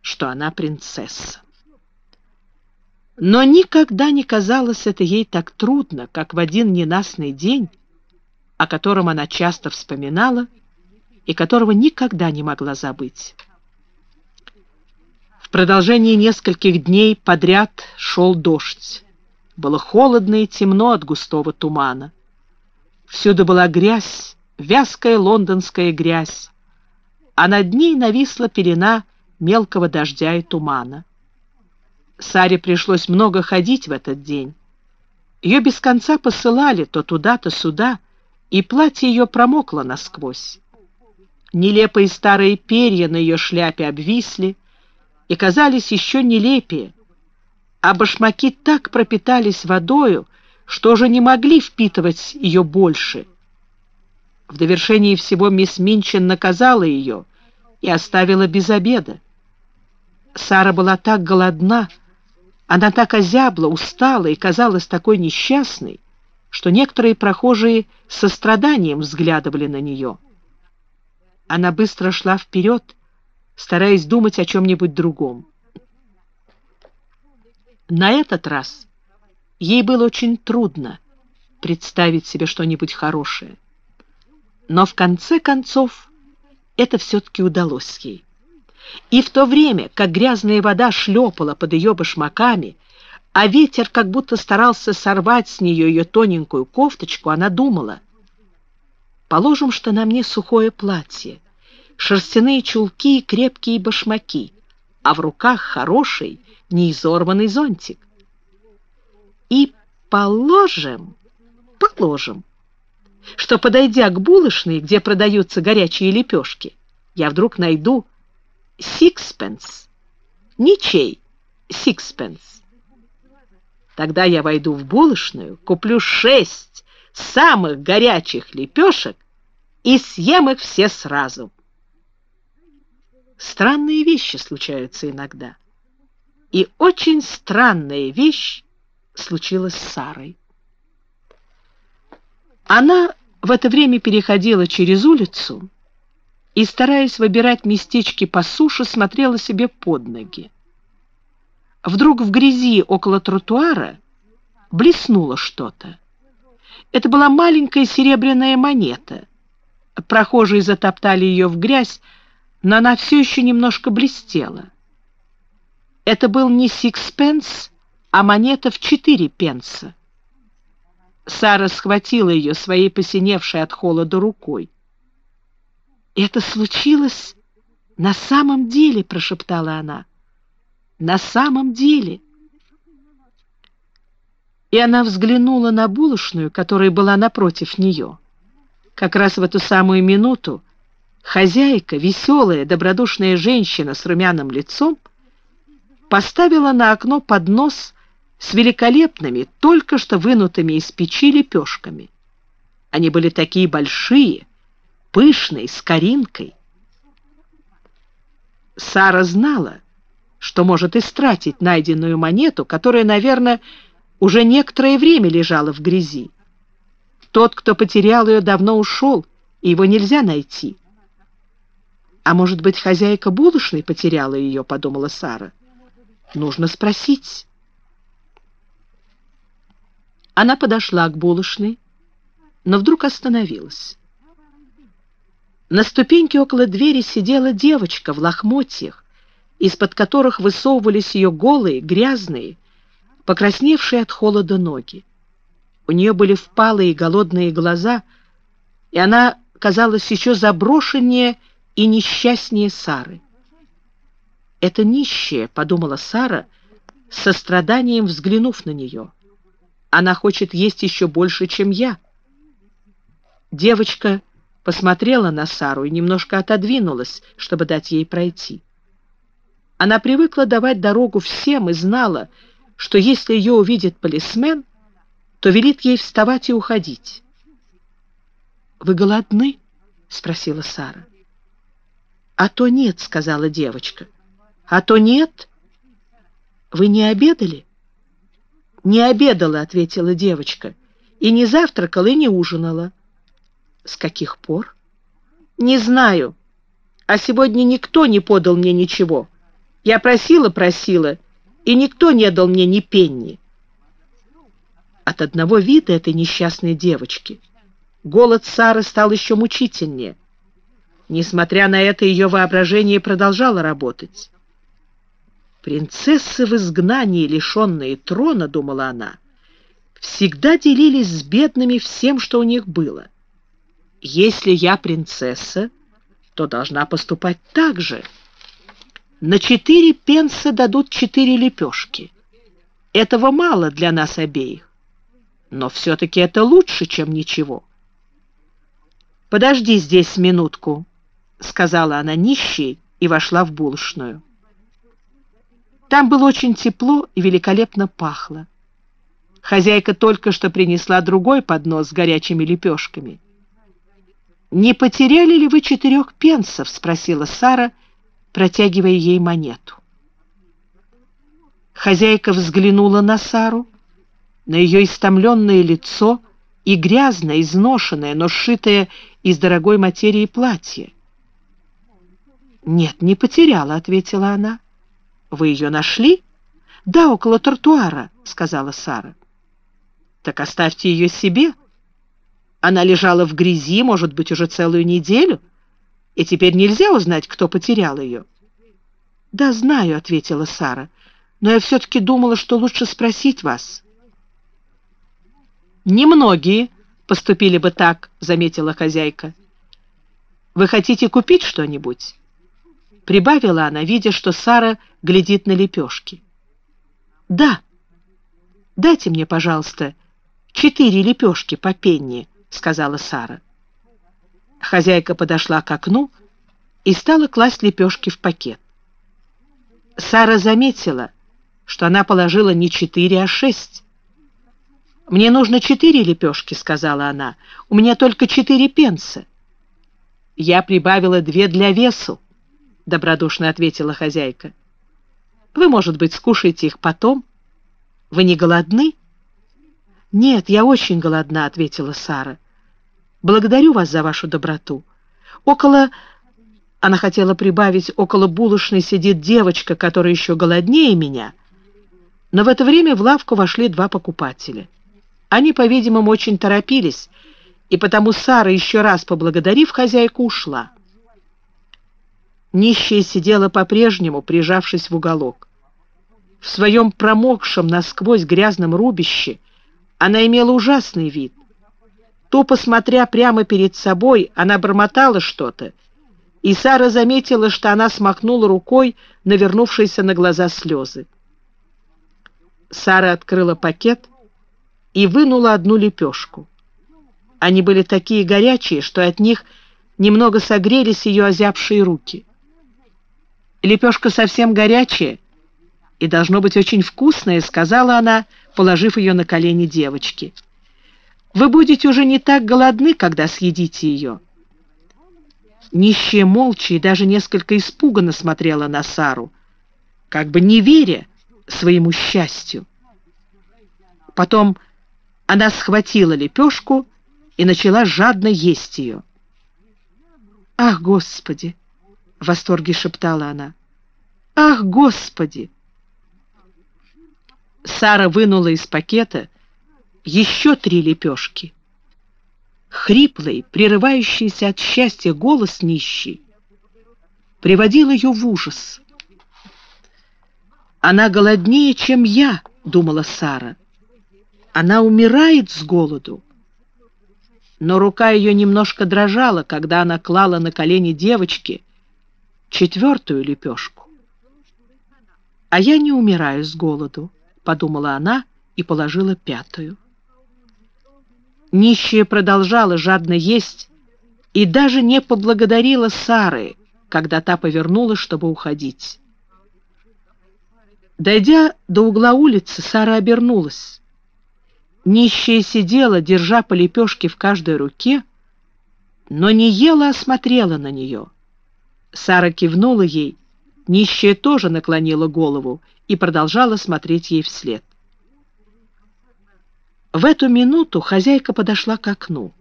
что она принцесса. Но никогда не казалось это ей так трудно, как в один ненастный день, о котором она часто вспоминала и которого никогда не могла забыть продолжении нескольких дней подряд шел дождь. Было холодно и темно от густого тумана. Всюду была грязь, вязкая лондонская грязь, а над ней нависла пелена мелкого дождя и тумана. Саре пришлось много ходить в этот день. Ее без конца посылали то туда, то сюда, и платье ее промокло насквозь. Нелепые старые перья на ее шляпе обвисли, и казались еще нелепее, а башмаки так пропитались водою, что уже не могли впитывать ее больше. В довершении всего мисс Минчин наказала ее и оставила без обеда. Сара была так голодна, она так озябла, устала и казалась такой несчастной, что некоторые прохожие со страданием взглядывали на нее. Она быстро шла вперед, стараясь думать о чем-нибудь другом. На этот раз ей было очень трудно представить себе что-нибудь хорошее. Но в конце концов это все-таки удалось ей. И в то время, как грязная вода шлепала под ее башмаками, а ветер как будто старался сорвать с нее ее тоненькую кофточку, она думала, «Положим, что на мне сухое платье, шерстяные чулки и крепкие башмаки, а в руках хороший, неизорванный зонтик. И положим, положим, что, подойдя к булочной, где продаются горячие лепешки, я вдруг найду сикспенс, ничей сикспенс. Тогда я войду в булочную, куплю шесть самых горячих лепешек и съем их все сразу. Странные вещи случаются иногда. И очень странная вещь случилась с Сарой. Она в это время переходила через улицу и, стараясь выбирать местечки по суше, смотрела себе под ноги. Вдруг в грязи около тротуара блеснуло что-то. Это была маленькая серебряная монета. Прохожие затоптали ее в грязь, но она все еще немножко блестела. Это был не сикспенс, а монета в четыре пенса. Сара схватила ее своей посиневшей от холода рукой. «Это случилось на самом деле», — прошептала она. «На самом деле». и она взглянула на булочную, которая была напротив нее. Как раз в эту самую минуту хозяйка, веселая, добродушная женщина с румяным лицом, поставила на окно поднос с великолепными, только что вынутыми из печи лепешками. Они были такие большие, пышные, с коринкой. Сара знала, что может истратить найденную монету, которая, наверное, уже некоторое время лежала в грязи. Тот, кто потерял ее, давно ушел, и его нельзя найти. «А может быть, хозяйка булочной потеряла ее?» — подумала Сара. «Нужно спросить». Она подошла к булочной, но вдруг остановилась. На ступеньке около двери сидела девочка в лохмотьях, из-под которых высовывались ее голые, грязные, покрасневшие от холода ноги. У нее были впалые голодные глаза, и она казалась еще заброшеннее и несчастнее Сары. «Это нищая», — подумала Сара, со страданием взглянув на нее. «Она хочет есть еще больше, чем я». Девочка посмотрела на Сару и немножко отодвинулась, чтобы дать ей пройти. Она привыкла давать дорогу всем и знала, что если ее увидит полисмен, то велит ей вставать и уходить. «Вы голодны?» — спросила Сара. «А то нет», — сказала девочка. «А то нет?» «Вы не обедали?» «Не обедала», — ответила девочка, «и не завтракала, и не ужинала». «С каких пор?» «Не знаю. А сегодня никто не подал мне ничего. Я просила-просила, и никто не дал мне ни пенни». От одного вида этой несчастной девочки голод Сары стал еще мучительнее. Несмотря на это, ее воображение продолжало работать. «Принцессы в изгнании, лишенные трона, — думала она, — всегда делились с бедными всем, что у них было. Если я принцесса, то должна поступать так же. На четыре пенса дадут четыре лепешки. Этого мало для нас обеих но все-таки это лучше, чем ничего. «Подожди здесь минутку», — сказала она нищей и вошла в булочную. Там было очень тепло и великолепно пахло. Хозяйка только что принесла другой поднос с горячими лепешками. «Не потеряли ли вы четырех пенсов?» — спросила Сара, протягивая ей монету. Хозяйка взглянула на Сару, на ее истомленное лицо и грязное, изношенное, но сшитое из дорогой материи платье. «Нет, не потеряла», — ответила она. «Вы ее нашли?» «Да, около тротуара», — сказала Сара. «Так оставьте ее себе. Она лежала в грязи, может быть, уже целую неделю, и теперь нельзя узнать, кто потерял ее». «Да, знаю», — ответила Сара, «но я все-таки думала, что лучше спросить вас». «Немногие поступили бы так», — заметила хозяйка. «Вы хотите купить что-нибудь?» Прибавила она, видя, что Сара глядит на лепешки. «Да. Дайте мне, пожалуйста, четыре лепешки по пенни», — сказала Сара. Хозяйка подошла к окну и стала класть лепешки в пакет. Сара заметила, что она положила не четыре, а шесть. «Мне нужно четыре лепешки», — сказала она. «У меня только четыре пенса». «Я прибавила две для весу», — добродушно ответила хозяйка. «Вы, может быть, скушаете их потом? Вы не голодны?» «Нет, я очень голодна», — ответила Сара. «Благодарю вас за вашу доброту. Около...» Она хотела прибавить, около булочной сидит девочка, которая еще голоднее меня. Но в это время в лавку вошли два покупателя. Они, по-видимому, очень торопились, и потому Сара, еще раз поблагодарив хозяйку, ушла. Нищая сидела по-прежнему, прижавшись в уголок. В своем промокшем насквозь грязном рубище она имела ужасный вид. Тупо смотря прямо перед собой, она бормотала что-то, и Сара заметила, что она смахнула рукой навернувшиеся на глаза слезы. Сара открыла пакет и вынула одну лепешку. Они были такие горячие, что от них немного согрелись ее озябшие руки. «Лепешка совсем горячая и должно быть очень вкусная», — сказала она, положив ее на колени девочки. «Вы будете уже не так голодны, когда съедите ее». Нищая молча и даже несколько испуганно смотрела на Сару, как бы не веря своему счастью. Потом она схватила лепешку и начала жадно есть ее. «Ах, Господи!» — в восторге шептала она. «Ах, Господи!» Сара вынула из пакета еще три лепешки. Хриплый, прерывающийся от счастья голос нищий приводил ее в ужас. «Она голоднее, чем я», — думала Сара. «Она умирает с голоду». Но рука ее немножко дрожала, когда она клала на колени девочки четвертую лепешку. «А я не умираю с голоду», — подумала она и положила пятую. Нищая продолжала жадно есть и даже не поблагодарила Сары, когда та повернулась, чтобы уходить. Дойдя до угла улицы, Сара обернулась. Нищая сидела, держа по лепешке в каждой руке, но не ела, а смотрела на нее. Сара кивнула ей, нищая тоже наклонила голову и продолжала смотреть ей вслед. В эту минуту хозяйка подошла к окну.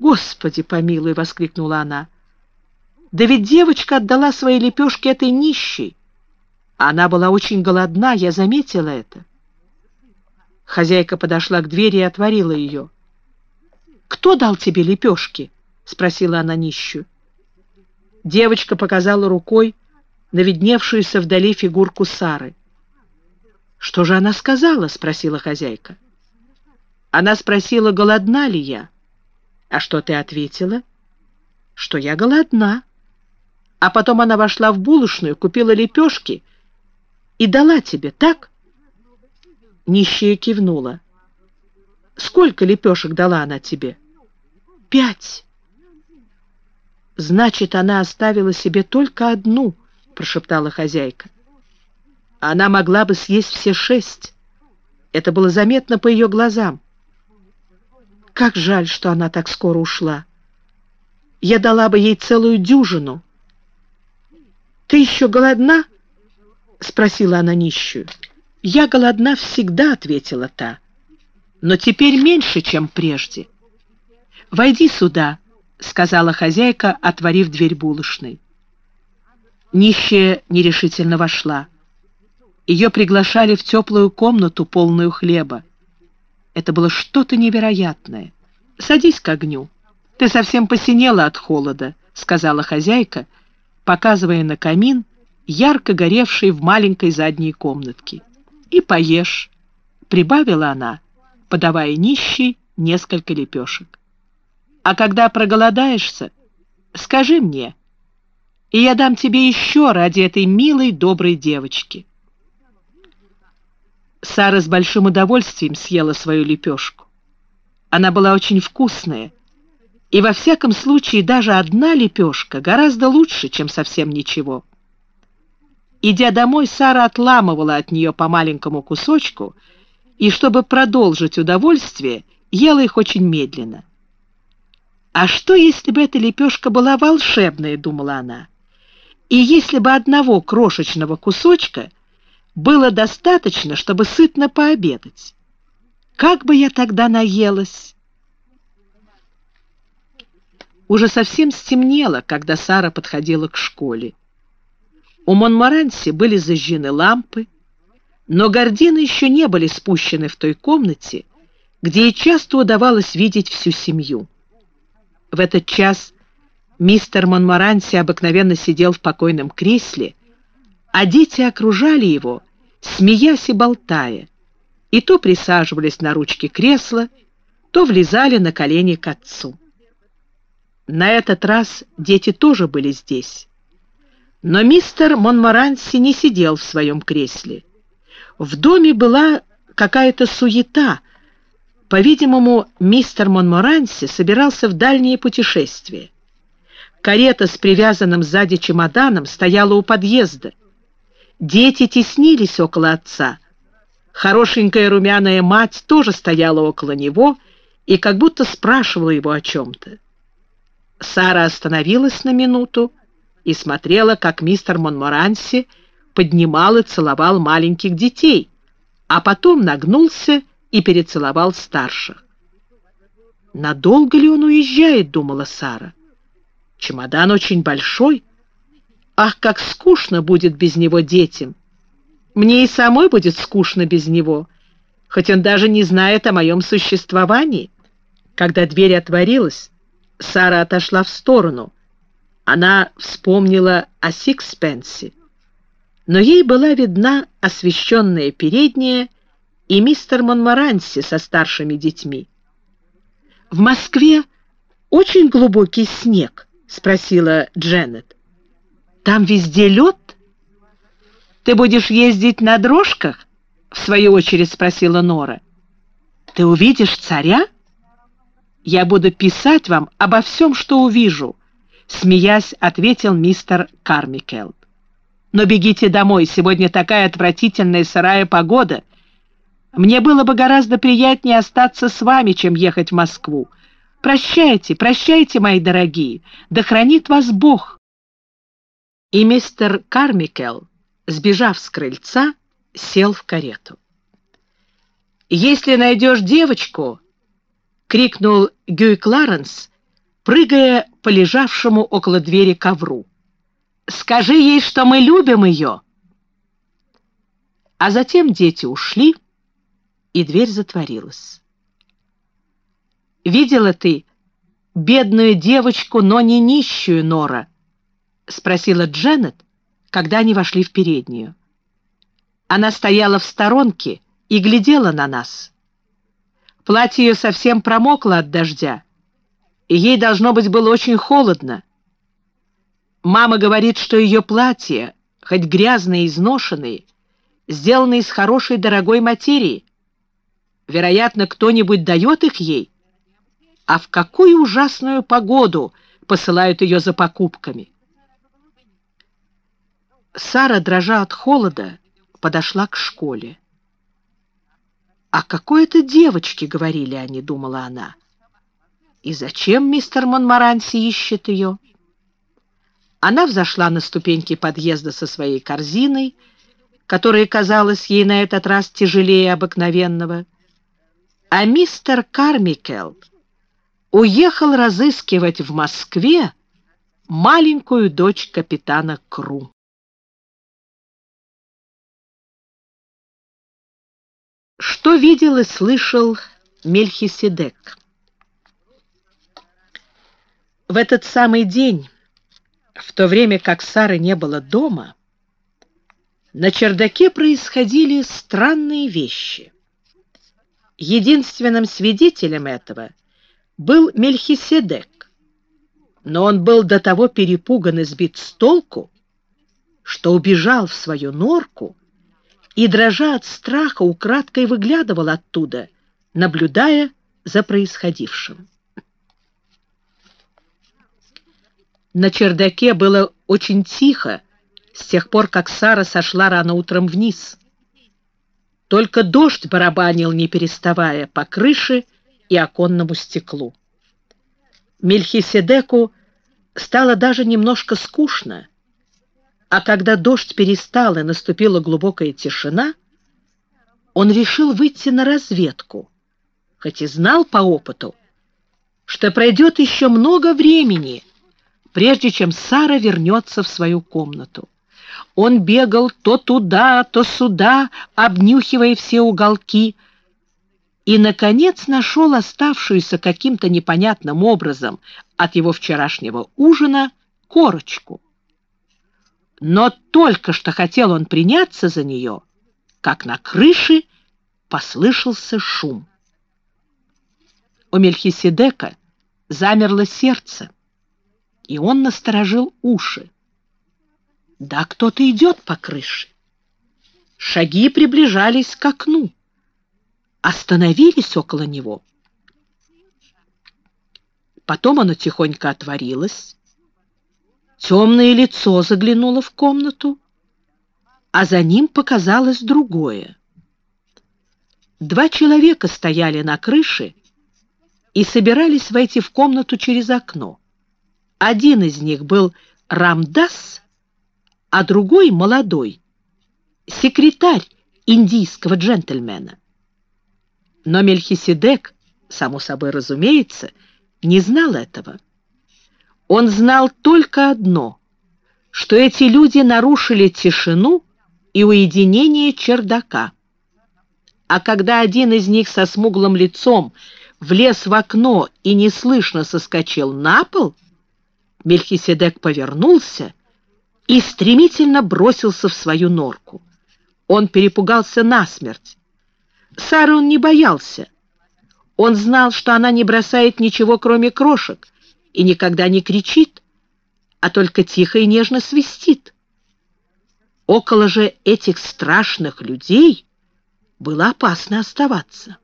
«Господи помилуй!» — воскликнула она. «Да ведь девочка отдала свои лепешки этой нищей. Она была очень голодна, я заметила это». Хозяйка подошла к двери и отворила ее. «Кто дал тебе лепешки?» — спросила она нищую. Девочка показала рукой на видневшуюся вдали фигурку Сары. «Что же она сказала?» — спросила хозяйка. Она спросила, голодна ли я. А что ты ответила? Что я голодна. А потом она вошла в булочную, купила лепешки и дала тебе, так? Нищая кивнула. Сколько лепешек дала она тебе? Пять. Значит, она оставила себе только одну, прошептала хозяйка. Она могла бы съесть все шесть. Это было заметно по ее глазам. Как жаль, что она так скоро ушла. Я дала бы ей целую дюжину. «Ты еще голодна?» — спросила она нищую. «Я голодна всегда», — ответила та. «Но теперь меньше, чем прежде». «Войди сюда», — сказала хозяйка, отворив дверь булочной. Нищая нерешительно вошла. Ее приглашали в теплую комнату, полную хлеба. Это было что-то невероятное. «Садись к огню. Ты совсем посинела от холода», — сказала хозяйка, показывая на камин, ярко горевший в маленькой задней комнатке. «И поешь», — прибавила она, подавая нищей несколько лепешек. «А когда проголодаешься, скажи мне, и я дам тебе еще ради этой милой, доброй девочки». Сара с большим удовольствием съела свою лепешку. Она была очень вкусная, и во всяком случае даже одна лепешка гораздо лучше, чем совсем ничего. Идя домой, Сара отламывала от нее по маленькому кусочку, и, чтобы продолжить удовольствие, ела их очень медленно. «А что, если бы эта лепешка была волшебная?» — думала она. «И если бы одного крошечного кусочка — было достаточно, чтобы сытно пообедать. Как бы я тогда наелась? Уже совсем стемнело, когда Сара подходила к школе. У Монморанси были зажжены лампы, но гардины еще не были спущены в той комнате, где ей часто удавалось видеть всю семью. В этот час мистер Монморанси обыкновенно сидел в покойном кресле, а дети окружали его, смеясь и болтая, и то присаживались на ручке кресла, то влезали на колени к отцу. На этот раз дети тоже были здесь. Но мистер Монморанси не сидел в своем кресле. В доме была какая-то суета, По-видимому, мистер Монморанси собирался в дальнее путешествие. Карета с привязанным сзади чемоданом стояла у подъезда. Дети теснились около отца. Хорошенькая румяная мать тоже стояла около него и как будто спрашивала его о чем-то. Сара остановилась на минуту и смотрела, как мистер Монморанси поднимал и целовал маленьких детей, а потом нагнулся и перецеловал старших. «Надолго ли он уезжает?» — думала Сара. «Чемодан очень большой. Ах, как скучно будет без него детям! Мне и самой будет скучно без него, хоть он даже не знает о моем существовании». Когда дверь отворилась, Сара отошла в сторону. Она вспомнила о Сикспенсе но ей была видна освещенная передняя и мистер Монморанси со старшими детьми. «В Москве очень глубокий снег?» — спросила Дженнет. «Там везде лед?» «Ты будешь ездить на дрожках?» — в свою очередь спросила Нора. «Ты увидишь царя?» «Я буду писать вам обо всем, что увижу», — смеясь ответил мистер Кармикел. Но бегите домой, сегодня такая отвратительная сырая погода. Мне было бы гораздо приятнее остаться с вами, чем ехать в Москву. Прощайте, прощайте, мои дорогие, да хранит вас Бог. И мистер Кармикел, сбежав с крыльца, сел в карету. «Если найдешь девочку!» — крикнул Гюй Кларенс, прыгая по лежавшему около двери ковру. Скажи ей, что мы любим ее!» А затем дети ушли, и дверь затворилась. «Видела ты бедную девочку, но не нищую, Нора?» — спросила Дженнет, когда они вошли в переднюю. Она стояла в сторонке и глядела на нас. Платье ее совсем промокло от дождя, и ей, должно быть, было очень холодно. Мама говорит, что ее платья, хоть грязные и изношенные, сделаны из хорошей дорогой материи. Вероятно, кто-нибудь дает их ей. А в какую ужасную погоду посылают ее за покупками? Сара, дрожа от холода, подошла к школе. «А какой это девочке?» — говорили они, — думала она. «И зачем мистер Монмаранси ищет ее?» Она взошла на ступеньки подъезда со своей корзиной, которая казалась ей на этот раз тяжелее обыкновенного. А мистер Кармикел уехал разыскивать в Москве маленькую дочь капитана Кру. Что видел и слышал Мельхиседек? В этот самый день в то время как Сары не было дома, на чердаке происходили странные вещи. Единственным свидетелем этого был Мельхиседек, но он был до того перепуган и сбит с толку, что убежал в свою норку и, дрожа от страха, украдкой выглядывал оттуда, наблюдая за происходившим. На чердаке было очень тихо с тех пор, как Сара сошла рано утром вниз. Только дождь барабанил, не переставая, по крыше и оконному стеклу. Мельхиседеку стало даже немножко скучно, а когда дождь перестал и наступила глубокая тишина, он решил выйти на разведку, хоть и знал по опыту, что пройдет еще много времени — прежде чем Сара вернется в свою комнату. Он бегал то туда, то сюда, обнюхивая все уголки, и, наконец, нашел оставшуюся каким-то непонятным образом от его вчерашнего ужина корочку. Но только что хотел он приняться за нее, как на крыше послышался шум. У Мельхиседека замерло сердце и он насторожил уши. Да, кто-то идет по крыше. Шаги приближались к окну. остановились около него. Потом оно тихонько отворилось, темное лицо заглянуло в комнату, а за ним показалось другое. Два человека стояли на крыше и собирались войти в комнату через окно. Один из них был Рамдас, а другой — молодой, секретарь индийского джентльмена. Но Мельхиседек, само собой разумеется, не знал этого. Он знал только одно, что эти люди нарушили тишину и уединение чердака. А когда один из них со смуглым лицом влез в окно и неслышно соскочил на пол, Мельхиседек повернулся и стремительно бросился в свою норку. Он перепугался насмерть. Сары он не боялся. Он знал, что она не бросает ничего, кроме крошек, и никогда не кричит, а только тихо и нежно свистит. Около же этих страшных людей было опасно оставаться.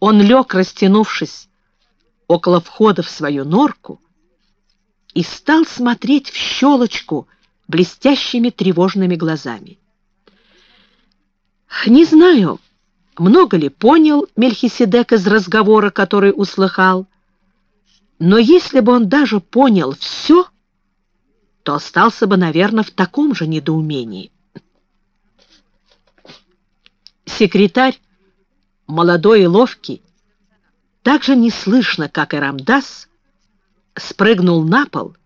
Он лег, растянувшись около входа в свою норку, и стал смотреть в щелочку блестящими тревожными глазами. Не знаю, много ли понял Мельхиседек из разговора, который услыхал, но если бы он даже понял все, то остался бы, наверное, в таком же недоумении. Секретарь, молодой и ловкий, так же неслышно, как и Рамдас, спрыгнул на пол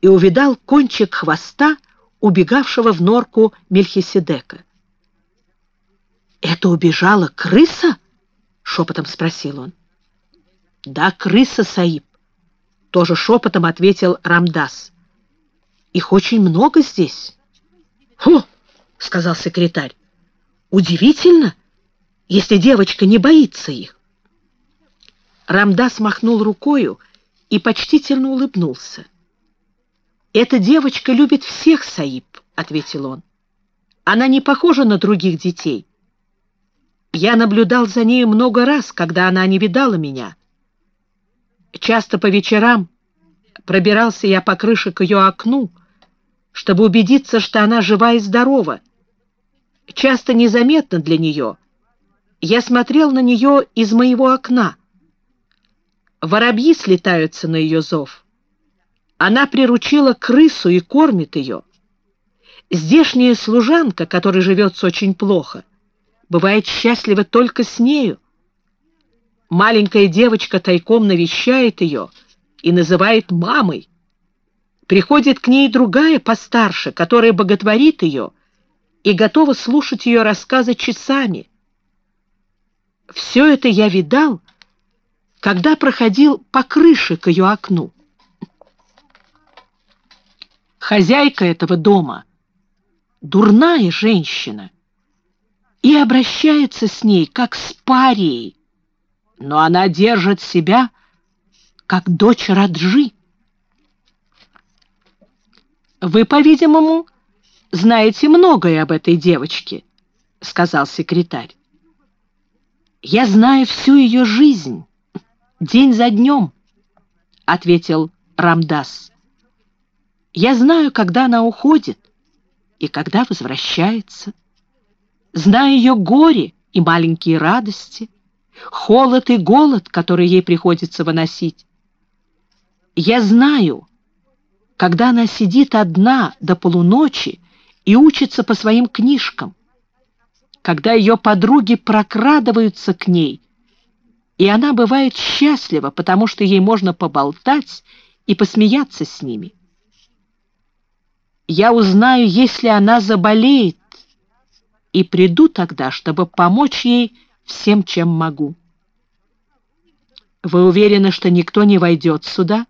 и увидал кончик хвоста, убегавшего в норку Мельхиседека. «Это убежала крыса?» — шепотом спросил он. «Да, крыса, Саиб», — тоже шепотом ответил Рамдас. «Их очень много здесь». «Фу!» — сказал секретарь. «Удивительно, если девочка не боится их». Рамдас махнул рукою и почтительно улыбнулся. «Эта девочка любит всех, Саиб», — ответил он. «Она не похожа на других детей. Я наблюдал за нею много раз, когда она не видала меня. Часто по вечерам пробирался я по крыше к ее окну, чтобы убедиться, что она жива и здорова. Часто незаметно для нее. Я смотрел на нее из моего окна. Воробьи слетаются на ее зов. Она приручила крысу и кормит ее. Здешняя служанка, которая живется очень плохо, бывает счастлива только с нею. Маленькая девочка тайком навещает ее и называет мамой. Приходит к ней другая постарше, которая боготворит ее и готова слушать ее рассказы часами. Все это я видал, когда проходил по крыше к ее окну. Хозяйка этого дома — дурная женщина, и обращается с ней, как с парией, но она держит себя, как дочь Раджи. «Вы, по-видимому, знаете многое об этой девочке», — сказал секретарь. «Я знаю всю ее жизнь» день за днем, — ответил Рамдас. Я знаю, когда она уходит и когда возвращается. Знаю ее горе и маленькие радости, холод и голод, который ей приходится выносить. Я знаю, когда она сидит одна до полуночи и учится по своим книжкам, когда ее подруги прокрадываются к ней и она бывает счастлива, потому что ей можно поболтать и посмеяться с ними. Я узнаю, если она заболеет, и приду тогда, чтобы помочь ей всем, чем могу. Вы уверены, что никто не войдет сюда,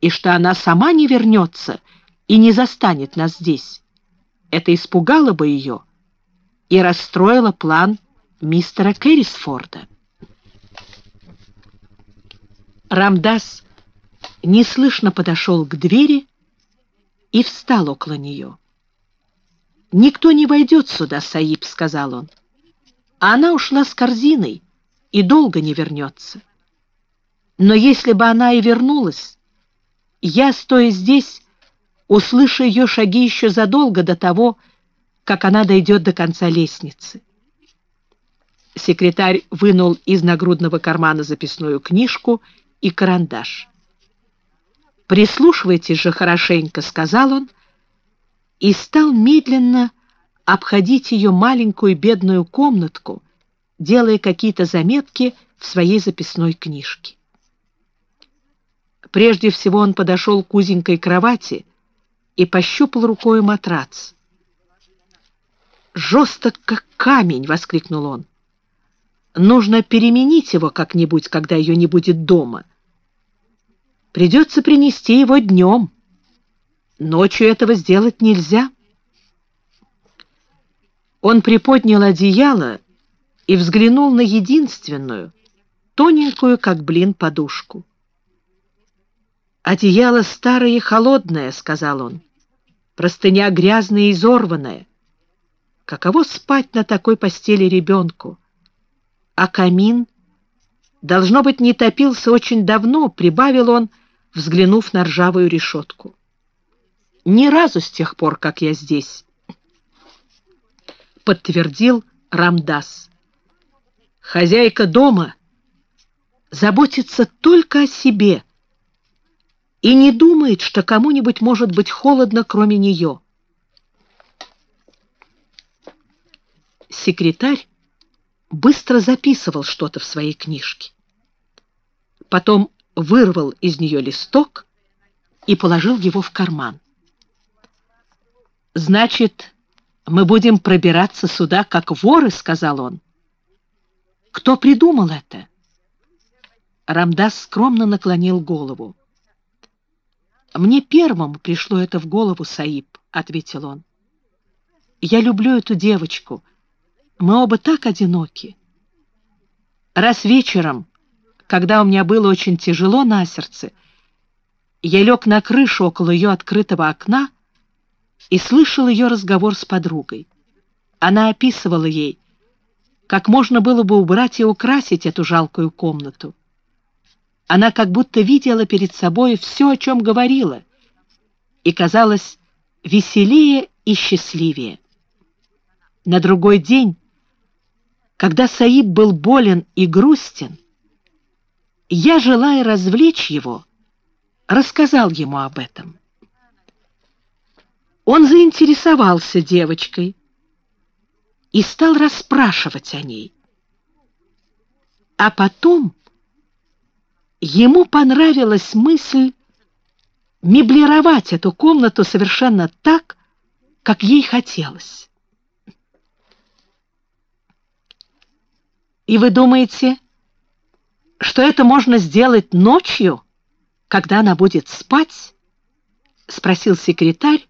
и что она сама не вернется и не застанет нас здесь? Это испугало бы ее и расстроило план мистера Керрисфорда. Рамдас неслышно подошел к двери и встал около нее. «Никто не войдет сюда, Саиб», — сказал он. А она ушла с корзиной и долго не вернется. Но если бы она и вернулась, я, стоя здесь, услышу ее шаги еще задолго до того, как она дойдет до конца лестницы. Секретарь вынул из нагрудного кармана записную книжку и карандаш. «Прислушивайтесь же хорошенько», — сказал он, и стал медленно обходить ее маленькую бедную комнатку, делая какие-то заметки в своей записной книжке. Прежде всего он подошел к узенькой кровати и пощупал рукой матрац. «Жесток, как камень!» — воскликнул он. «Нужно переменить его как-нибудь, когда ее не будет дома. Придется принести его днем. Ночью этого сделать нельзя». Он приподнял одеяло и взглянул на единственную, тоненькую, как блин, подушку. «Одеяло старое и холодное», — сказал он. «Простыня грязная и изорванная. Каково спать на такой постели ребенку? А камин, должно быть, не топился очень давно», — прибавил он, взглянув на ржавую решетку. «Ни разу с тех пор, как я здесь», — подтвердил Рамдас. «Хозяйка дома заботится только о себе» и не думает, что кому-нибудь может быть холодно, кроме нее. Секретарь быстро записывал что-то в своей книжке. Потом вырвал из нее листок и положил его в карман. «Значит, мы будем пробираться сюда, как воры», — сказал он. «Кто придумал это?» Рамдас скромно наклонил голову. «Мне первому пришло это в голову, Саиб», — ответил он. «Я люблю эту девочку. Мы оба так одиноки. Раз вечером, когда у меня было очень тяжело на сердце, я лег на крышу около ее открытого окна и слышал ее разговор с подругой. Она описывала ей, как можно было бы убрать и украсить эту жалкую комнату. Она как будто видела перед собой все, о чем говорила, и казалась веселее и счастливее. На другой день, когда Саиб был болен и грустен, я, желая развлечь его, рассказал ему об этом. Он заинтересовался девочкой и стал расспрашивать о ней. А потом Ему понравилась мысль меблировать эту комнату совершенно так, как ей хотелось. И вы думаете, что это можно сделать ночью, когда она будет спать? Спросил секретарь,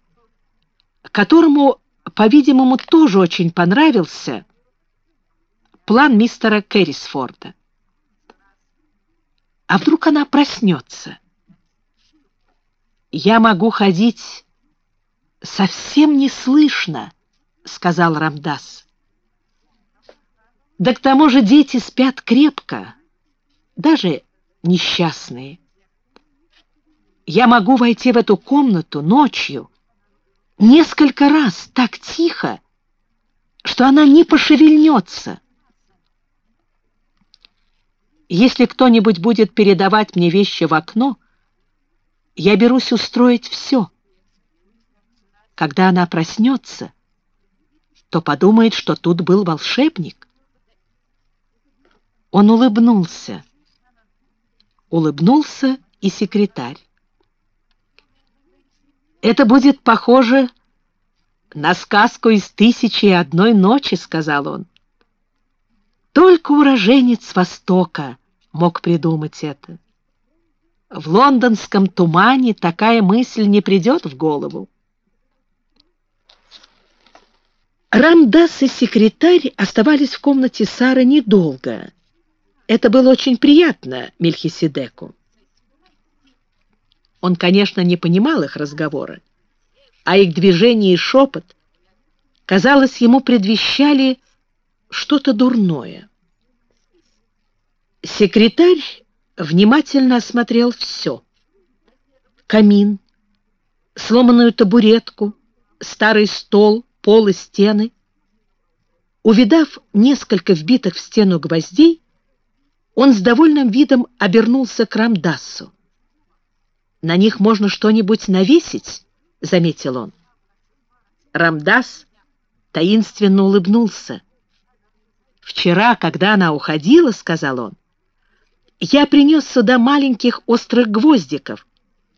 которому, по-видимому, тоже очень понравился план мистера Керрисфорда. А вдруг она проснется? «Я могу ходить совсем неслышно», — сказал Рамдас. «Да к тому же дети спят крепко, даже несчастные. Я могу войти в эту комнату ночью несколько раз так тихо, что она не пошевельнется. Если кто-нибудь будет передавать мне вещи в окно, я берусь устроить все. Когда она проснется, то подумает, что тут был волшебник. Он улыбнулся. Улыбнулся и секретарь. «Это будет похоже на сказку из «Тысячи и одной ночи», — сказал он. Только уроженец Востока мог придумать это. В лондонском тумане такая мысль не придет в голову. Рамдас и секретарь оставались в комнате Сары недолго. Это было очень приятно Мельхиседеку. Он, конечно, не понимал их разговора, а их движение и шепот казалось, ему предвещали что-то дурное. Секретарь внимательно осмотрел все. Камин, сломанную табуретку, старый стол, пол и стены. Увидав несколько вбитых в стену гвоздей, он с довольным видом обернулся к Рамдасу. «На них можно что-нибудь навесить», — заметил он. Рамдас таинственно улыбнулся. «Вчера, когда она уходила, — сказал он, — я принес сюда маленьких острых гвоздиков,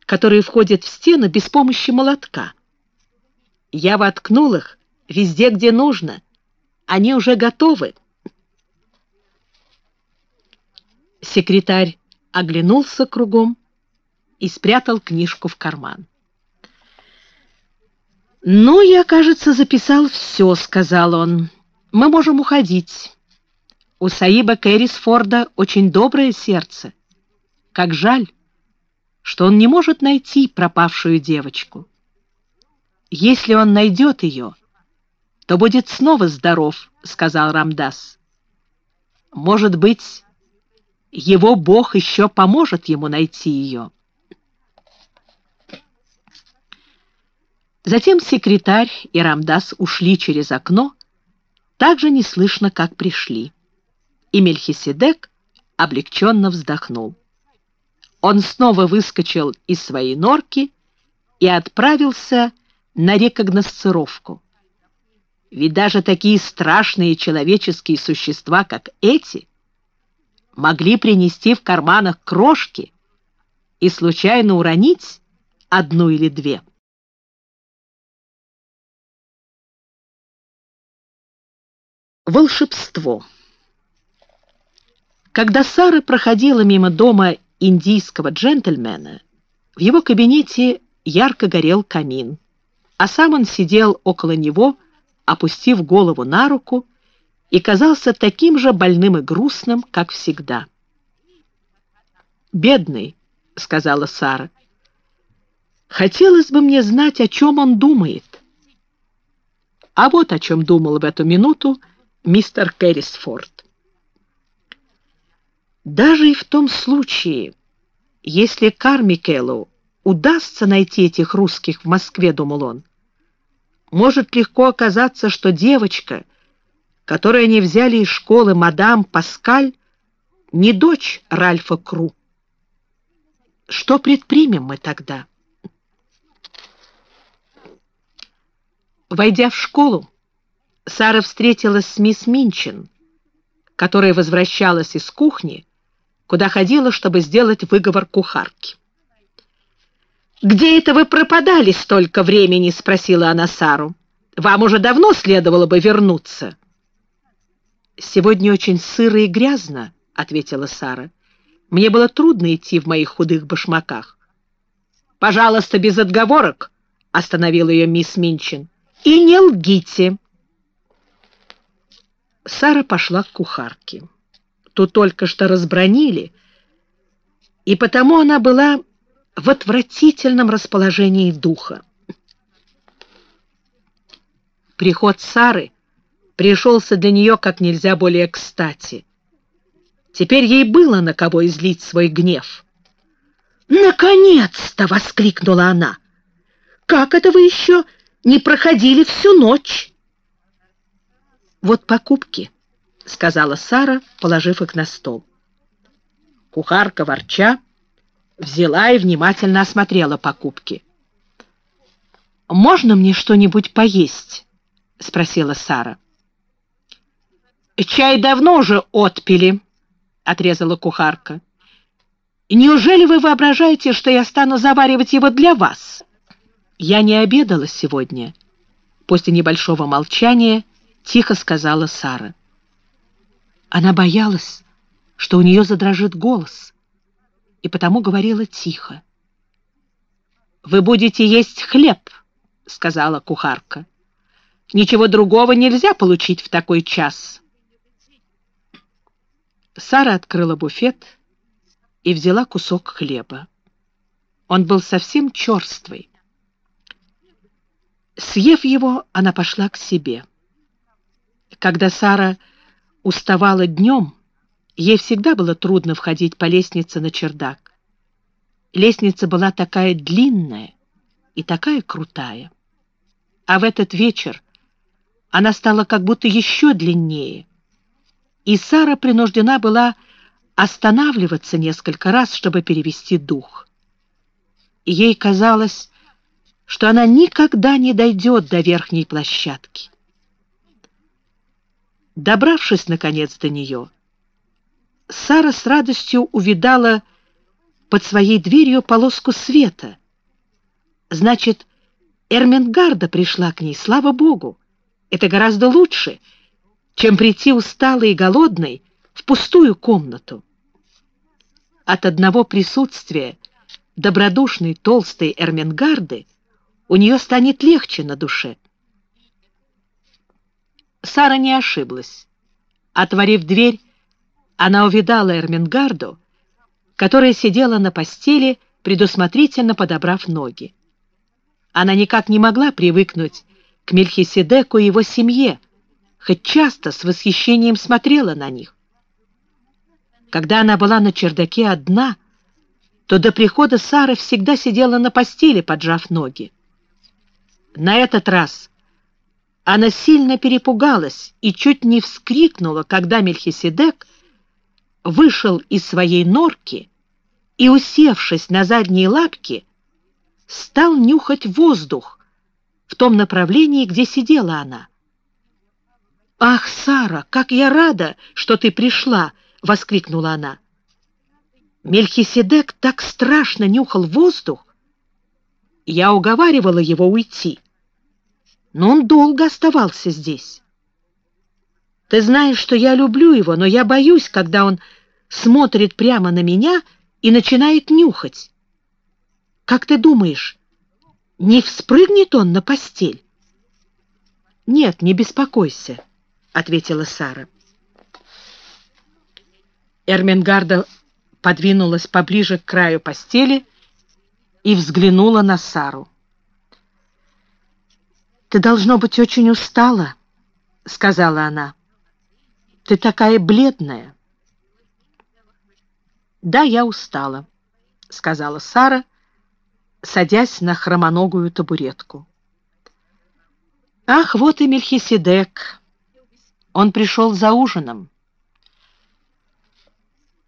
которые входят в стену без помощи молотка. Я воткнул их везде, где нужно. Они уже готовы. Секретарь оглянулся кругом и спрятал книжку в карман. «Ну, я, кажется, записал все», — сказал он. «Мы можем уходить. У Саиба Кэррисфорда очень доброе сердце. Как жаль, что он не может найти пропавшую девочку. Если он найдет ее, то будет снова здоров, — сказал Рамдас. Может быть, его Бог еще поможет ему найти ее. Затем секретарь и Рамдас ушли через окно, так же неслышно, как пришли. И Мельхиседек облегченно вздохнул он снова выскочил из своей норки и отправился на рекогносцировку. Ведь даже такие страшные человеческие существа, как эти, могли принести в карманах крошки и случайно уронить одну или две. Волшебство Когда Сара проходила мимо дома индийского джентльмена, в его кабинете ярко горел камин, а сам он сидел около него, опустив голову на руку, и казался таким же больным и грустным, как всегда. «Бедный», — сказала Сара, — «хотелось бы мне знать, о чем он думает». А вот о чем думал в эту минуту мистер Кэррисфорд. Даже и в том случае, если Кармикелу удастся найти этих русских в Москве, думал он, может легко оказаться, что девочка, которую они взяли из школы мадам Паскаль, не дочь Ральфа Кру. Что предпримем мы тогда? Войдя в школу, Сара встретилась с мисс Минчин, которая возвращалась из кухни, куда ходила, чтобы сделать выговор кухарке. «Где это вы пропадали столько времени?» — спросила она Сару. «Вам уже давно следовало бы вернуться». «Сегодня очень сыро и грязно», — ответила Сара. «Мне было трудно идти в моих худых башмаках». «Пожалуйста, без отговорок», — остановила ее мисс Минчин. «И не лгите». Сара пошла к кухарке ту только что разбронили, и потому она была в отвратительном расположении духа. Приход Сары пришелся для нее как нельзя более кстати. Теперь ей было на кого излить свой гнев. «Наконец-то!» — воскликнула она. «Как это вы еще не проходили всю ночь?» «Вот покупки», — сказала Сара, положив их на стол. Кухарка, ворча, взяла и внимательно осмотрела покупки. «Можно мне что-нибудь поесть?» — спросила Сара. «Чай давно уже отпили», — отрезала кухарка. «Неужели вы воображаете, что я стану заваривать его для вас?» «Я не обедала сегодня», — после небольшого молчания тихо сказала Сара. Она боялась, что у нее задрожит голос, и потому говорила тихо. «Вы будете есть хлеб», — сказала кухарка. «Ничего другого нельзя получить в такой час». Сара открыла буфет и взяла кусок хлеба. Он был совсем черствый. Съев его, она пошла к себе. Когда Сара уставала днем, ей всегда было трудно входить по лестнице на чердак. Лестница была такая длинная и такая крутая. А в этот вечер она стала как будто еще длиннее, и Сара принуждена была останавливаться несколько раз, чтобы перевести дух. Ей казалось, что она никогда не дойдет до верхней площадки. Добравшись, наконец, до нее, Сара с радостью увидала под своей дверью полоску света. Значит, Эрмингарда пришла к ней, слава Богу. Это гораздо лучше, чем прийти усталой и голодной в пустую комнату. От одного присутствия добродушной толстой Эрмингарды у нее станет легче на душе. Сара не ошиблась. Отворив дверь, она увидала Эрмингарду, которая сидела на постели, предусмотрительно подобрав ноги. Она никак не могла привыкнуть к Мельхиседеку и его семье, хоть часто с восхищением смотрела на них. Когда она была на чердаке одна, то до прихода Сары всегда сидела на постели, поджав ноги. На этот раз она сильно перепугалась и чуть не вскрикнула, когда Мельхиседек вышел из своей норки и, усевшись на задние лапки, стал нюхать воздух в том направлении, где сидела она. «Ах, Сара, как я рада, что ты пришла!» — воскликнула она. Мельхиседек так страшно нюхал воздух. Я уговаривала его уйти но он долго оставался здесь. Ты знаешь, что я люблю его, но я боюсь, когда он смотрит прямо на меня и начинает нюхать. Как ты думаешь, не вспрыгнет он на постель? Нет, не беспокойся, ответила Сара. Эрмингарда подвинулась поближе к краю постели и взглянула на Сару. «Ты, должно быть, очень устала», — сказала она. «Ты такая бледная». «Да, я устала», — сказала Сара, садясь на хромоногую табуретку. «Ах, вот и Мельхиседек! Он пришел за ужином».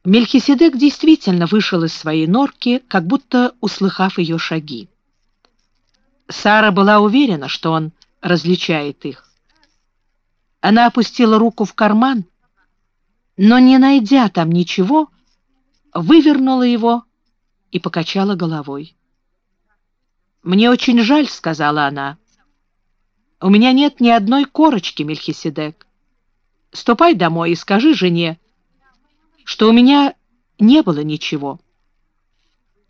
Мельхиседек действительно вышел из своей норки, как будто услыхав ее шаги. Сара была уверена, что он различает их. Она опустила руку в карман, но, не найдя там ничего, вывернула его и покачала головой. «Мне очень жаль», — сказала она. «У меня нет ни одной корочки, Мельхиседек. Ступай домой и скажи жене, что у меня не было ничего.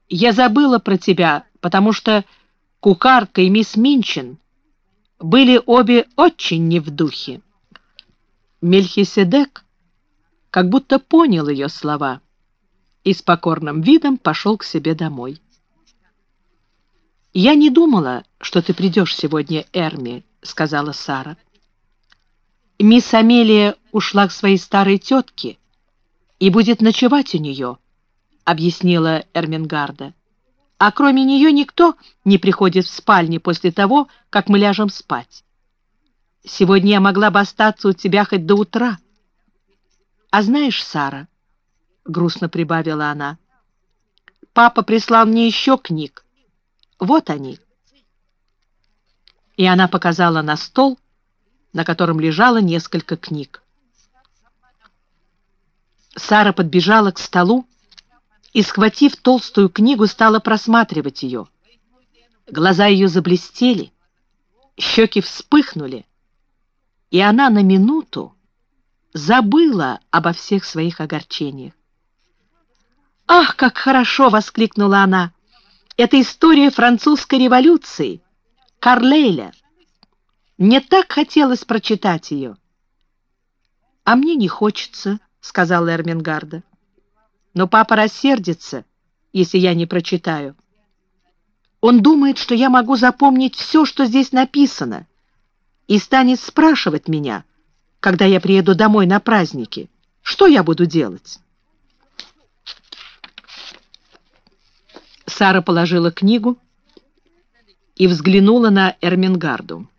Я забыла про тебя, потому что кухарка и мисс Минчин были обе очень не в духе. Мельхиседек как будто понял ее слова и с покорным видом пошел к себе домой. «Я не думала, что ты придешь сегодня, Эрми», — сказала Сара. «Мисс Амелия ушла к своей старой тетке и будет ночевать у нее», — объяснила Эрмингарда а кроме нее никто не приходит в спальне после того, как мы ляжем спать. Сегодня я могла бы остаться у тебя хоть до утра. А знаешь, Сара, — грустно прибавила она, — папа прислал мне еще книг. Вот они. И она показала на стол, на котором лежало несколько книг. Сара подбежала к столу, и, схватив толстую книгу, стала просматривать ее. Глаза ее заблестели, щеки вспыхнули, и она на минуту забыла обо всех своих огорчениях. «Ах, как хорошо!» — воскликнула она. «Это история французской революции, Карлейля. Мне так хотелось прочитать ее». «А мне не хочется», — сказала Эрмингарда но папа рассердится, если я не прочитаю. Он думает, что я могу запомнить все, что здесь написано, и станет спрашивать меня, когда я приеду домой на праздники, что я буду делать. Сара положила книгу и взглянула на Эрмингарду.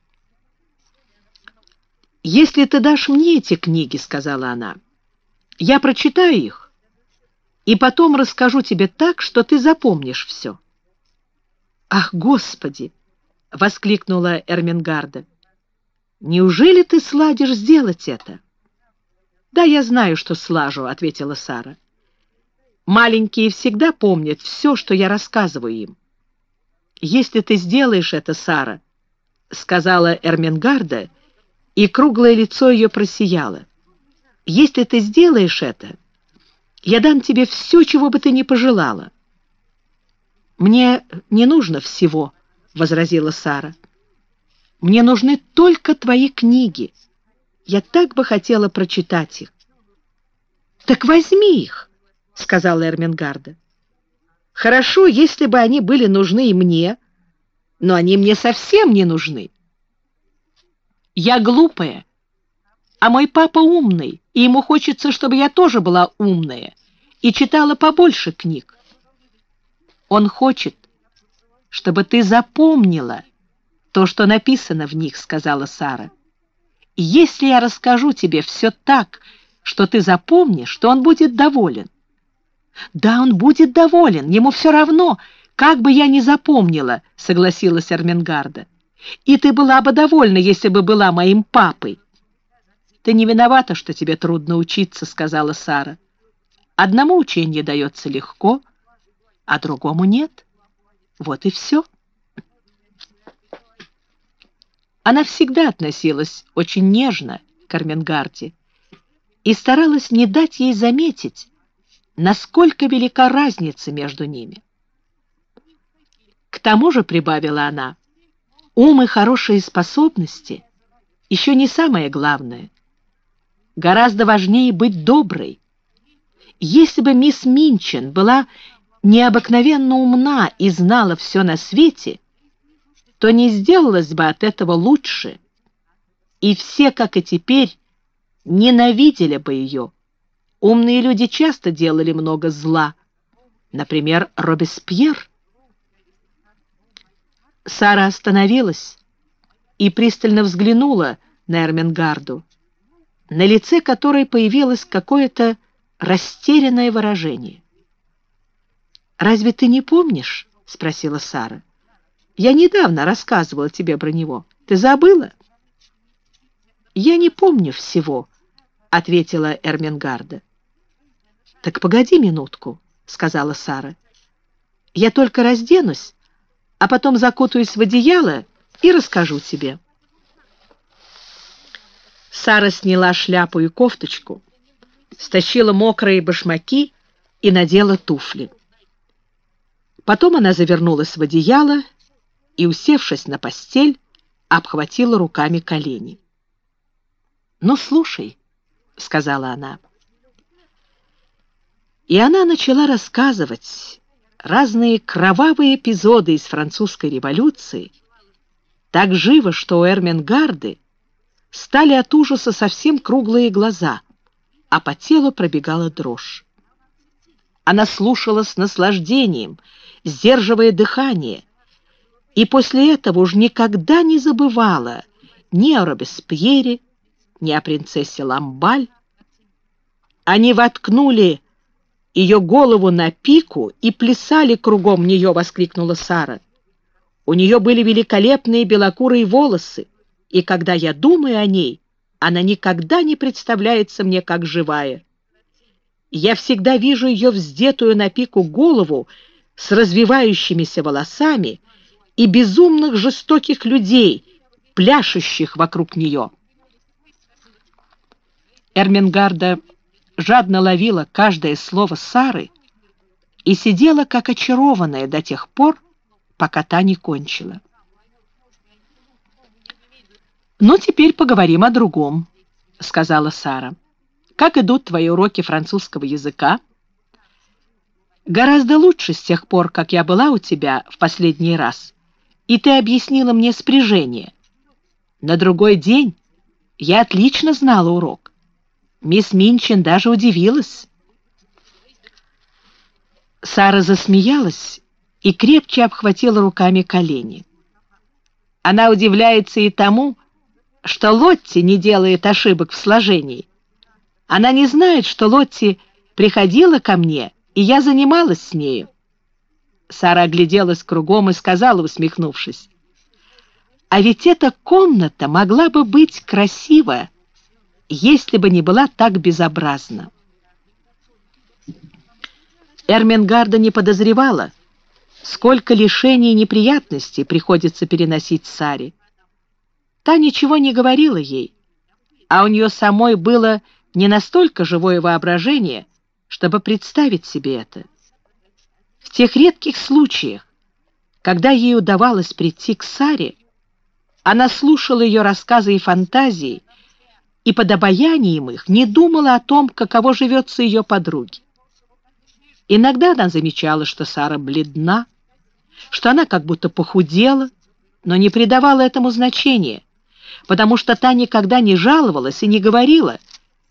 «Если ты дашь мне эти книги, — сказала она, — я прочитаю их и потом расскажу тебе так, что ты запомнишь все». «Ах, Господи!» — воскликнула Эрмингарда. «Неужели ты сладишь сделать это?» «Да, я знаю, что слажу», — ответила Сара. «Маленькие всегда помнят все, что я рассказываю им». «Если ты сделаешь это, Сара», — сказала Эрмингарда, и круглое лицо ее просияло. «Если ты сделаешь это, я дам тебе все, чего бы ты ни пожелала». «Мне не нужно всего», — возразила Сара. «Мне нужны только твои книги. Я так бы хотела прочитать их». «Так возьми их», — сказала Эрмингарда. «Хорошо, если бы они были нужны и мне, но они мне совсем не нужны. Я глупая, а мой папа умный, и ему хочется, чтобы я тоже была умная и читала побольше книг. Он хочет, чтобы ты запомнила то, что написано в них, сказала Сара. И если я расскажу тебе все так, что ты запомнишь, то он будет доволен. Да, он будет доволен, ему все равно, как бы я ни запомнила, согласилась Армингарда. И ты была бы довольна, если бы была моим папой. Ты не виновата, что тебе трудно учиться, сказала Сара. Одному учение дается легко, а другому нет. Вот и все. Она всегда относилась очень нежно к Арменгарде и старалась не дать ей заметить, насколько велика разница между ними. К тому же, прибавила она, ум и хорошие способности еще не самое главное. Гораздо важнее быть доброй. Если бы мисс Минчин была необыкновенно умна и знала все на свете, то не сделалось бы от этого лучше, и все, как и теперь, ненавидели бы ее. Умные люди часто делали много зла, например, Робеспьер. Сара остановилась и пристально взглянула на Эрмингарду, на лице которой появилось какое-то растерянное выражение. «Разве ты не помнишь?» — спросила Сара. «Я недавно рассказывала тебе про него. Ты забыла?» «Я не помню всего», — ответила Эрмингарда. «Так погоди минутку», — сказала Сара. «Я только разденусь, а потом закутаюсь в одеяло и расскажу тебе». Сара сняла шляпу и кофточку, стащила мокрые башмаки и надела туфли. Потом она завернулась в одеяло и, усевшись на постель, обхватила руками колени. «Ну, слушай», — сказала она. И она начала рассказывать разные кровавые эпизоды из французской революции, так живо, что у Эрмингарды стали от ужаса совсем круглые глаза, а по телу пробегала дрожь. Она слушала с наслаждением, сдерживая дыхание, и после этого уж никогда не забывала ни о Робеспьере, ни о принцессе Ламбаль. Они воткнули ее голову на пику и плясали кругом нее, воскликнула Сара. У нее были великолепные белокурые волосы, и когда я думаю о ней, она никогда не представляется мне как живая. Я всегда вижу ее вздетую на пику голову с развивающимися волосами и безумных жестоких людей, пляшущих вокруг нее. Эрмингарда жадно ловила каждое слово Сары и сидела как очарованная до тех пор, пока та не кончила. «Ну, теперь поговорим о другом», — сказала Сара. Как идут твои уроки французского языка? Гораздо лучше с тех пор, как я была у тебя в последний раз, и ты объяснила мне спряжение. На другой день я отлично знала урок. Мисс Минчин даже удивилась. Сара засмеялась и крепче обхватила руками колени. Она удивляется и тому, что Лотти не делает ошибок в сложении. Она не знает, что Лотти приходила ко мне, и я занималась с нею. Сара огляделась кругом и сказала, усмехнувшись, «А ведь эта комната могла бы быть красива, если бы не была так безобразна». Эрмингарда не подозревала, сколько лишений и неприятностей приходится переносить Саре. Та ничего не говорила ей, а у нее самой было не настолько живое воображение, чтобы представить себе это. В тех редких случаях, когда ей удавалось прийти к Саре, она слушала ее рассказы и фантазии, и под обаянием их не думала о том, каково живется ее подруге. Иногда она замечала, что Сара бледна, что она как будто похудела, но не придавала этому значения, потому что та никогда не жаловалась и не говорила,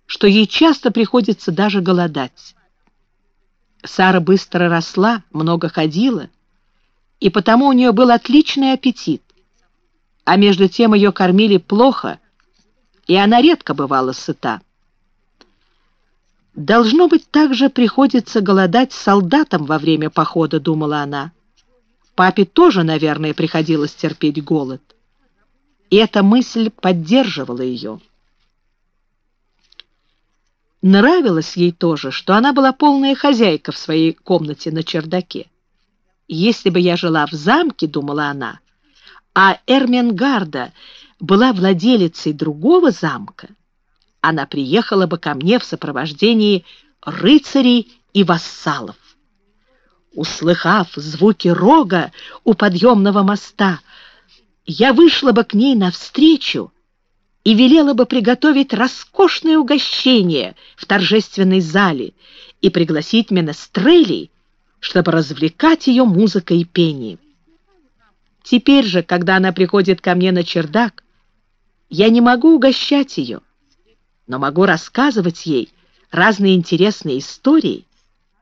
что ей часто приходится даже голодать. Сара быстро росла, много ходила, и потому у нее был отличный аппетит, а между тем ее кормили плохо, и она редко бывала сыта. «Должно быть, также приходится голодать солдатам во время похода», — думала она. «Папе тоже, наверное, приходилось терпеть голод». И эта мысль поддерживала ее. Нравилось ей тоже, что она была полная хозяйка в своей комнате на чердаке. «Если бы я жила в замке, — думала она, — а Эрменгарда была владелицей другого замка, она приехала бы ко мне в сопровождении рыцарей и вассалов. Услыхав звуки рога у подъемного моста, я вышла бы к ней навстречу и велела бы приготовить роскошное угощение в торжественной зале и пригласить менестрелей, чтобы развлекать ее музыкой и пением. Теперь же, когда она приходит ко мне на чердак, я не могу угощать ее, но могу рассказывать ей разные интересные истории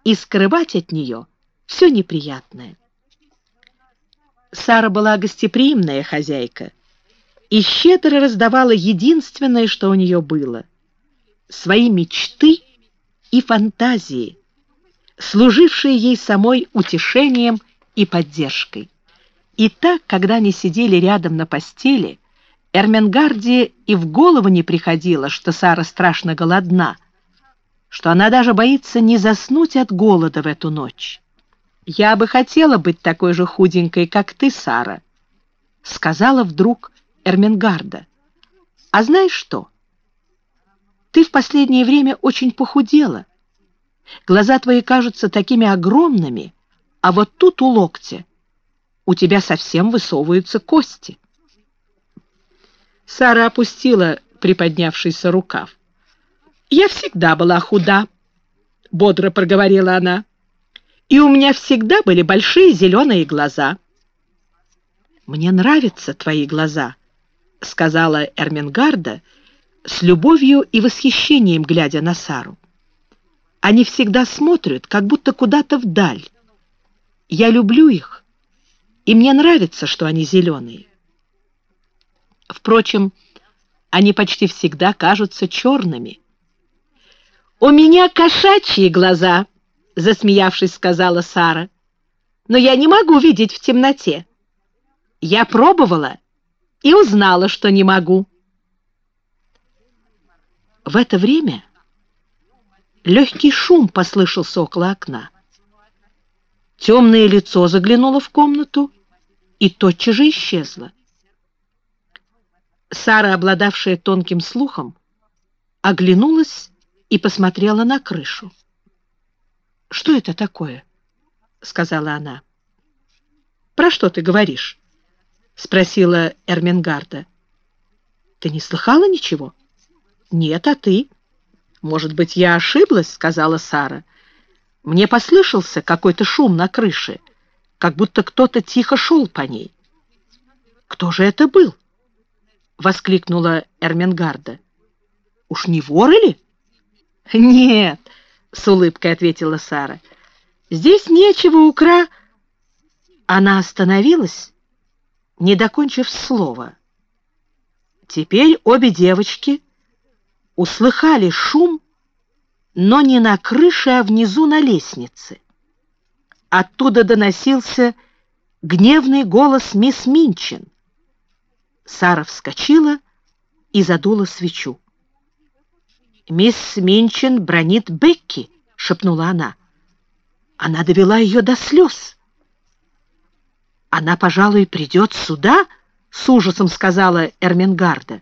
и скрывать от нее все неприятное. Сара была гостеприимная хозяйка и щедро раздавала единственное, что у нее было — свои мечты и фантазии, служившие ей самой утешением и поддержкой. И так, когда они сидели рядом на постели — Эрменгарде и в голову не приходило, что Сара страшно голодна, что она даже боится не заснуть от голода в эту ночь. «Я бы хотела быть такой же худенькой, как ты, Сара», — сказала вдруг Эрменгарда. «А знаешь что? Ты в последнее время очень похудела. Глаза твои кажутся такими огромными, а вот тут у локтя у тебя совсем высовываются кости». Сара опустила приподнявшийся рукав. «Я всегда была худа», — бодро проговорила она, «и у меня всегда были большие зеленые глаза». «Мне нравятся твои глаза», — сказала Эрмингарда, с любовью и восхищением глядя на Сару. «Они всегда смотрят, как будто куда-то вдаль. Я люблю их, и мне нравится, что они зеленые». Впрочем, они почти всегда кажутся черными. «У меня кошачьи глаза», — засмеявшись, сказала Сара. «Но я не могу видеть в темноте. Я пробовала и узнала, что не могу». В это время легкий шум послышался около окна. Темное лицо заглянуло в комнату и тотчас же исчезло. Сара, обладавшая тонким слухом, оглянулась и посмотрела на крышу. «Что это такое?» — сказала она. «Про что ты говоришь?» — спросила Эрмингарда. «Ты не слыхала ничего?» «Нет, а ты?» «Может быть, я ошиблась?» — сказала Сара. Мне послышался какой-то шум на крыше, как будто кто-то тихо шел по ней. «Кто же это был?» — воскликнула Эрмингарда. «Уж не воры ли?» «Нет», — с улыбкой ответила Сара. «Здесь нечего укра...» Она остановилась, не докончив слова. Теперь обе девочки услыхали шум, но не на крыше, а внизу на лестнице. Оттуда доносился гневный голос мисс Минчин. Сара вскочила и задула свечу. «Мисс Минчин бронит Бекки», — шепнула она. Она довела ее до слез. «Она, пожалуй, придет сюда?» — с ужасом сказала Эрмингарда.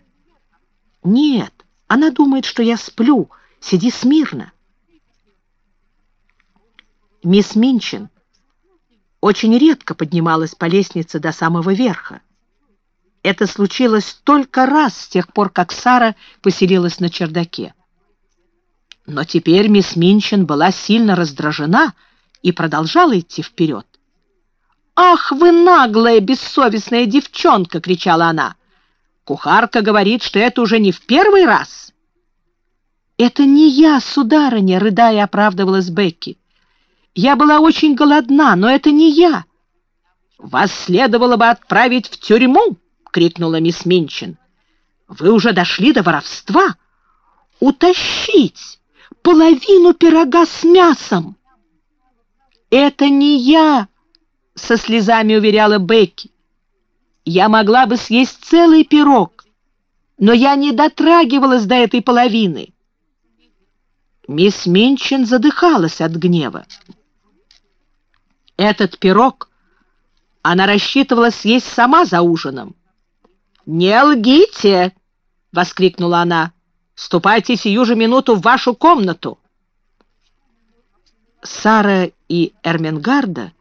«Нет, она думает, что я сплю. Сиди смирно». Мисс Минчин очень редко поднималась по лестнице до самого верха. Это случилось только раз с тех пор, как Сара поселилась на чердаке. Но теперь мисс Минчин была сильно раздражена и продолжала идти вперед. «Ах, вы наглая, бессовестная девчонка!» — кричала она. «Кухарка говорит, что это уже не в первый раз». «Это не я, сударыня!» — рыдая оправдывалась Бекки. «Я была очень голодна, но это не я». «Вас следовало бы отправить в тюрьму!» — крикнула мисс Минчин. «Вы уже дошли до воровства? Утащить половину пирога с мясом!» «Это не я!» — со слезами уверяла Бекки. «Я могла бы съесть целый пирог, но я не дотрагивалась до этой половины». Мисс Минчин задыхалась от гнева. Этот пирог она рассчитывала съесть сама за ужином. «Не лгите!» — воскликнула она. «Ступайте сию же минуту в вашу комнату!» Сара и Эрмингарда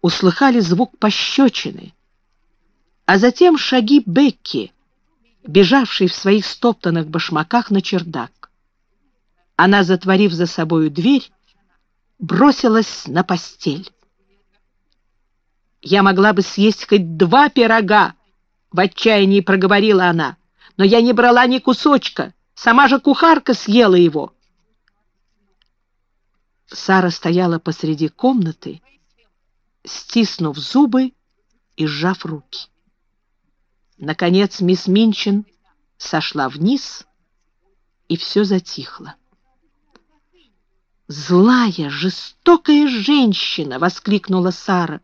услыхали звук пощечины, а затем шаги Бекки, бежавшей в своих стоптанных башмаках на чердак. Она, затворив за собою дверь, бросилась на постель. «Я могла бы съесть хоть два пирога!» — в отчаянии проговорила она. «Но я не брала ни кусочка, сама же кухарка съела его!» Сара стояла посреди комнаты, стиснув зубы и сжав руки. Наконец мисс Минчин сошла вниз, и все затихло. «Злая, жестокая женщина!» — воскликнула Сара.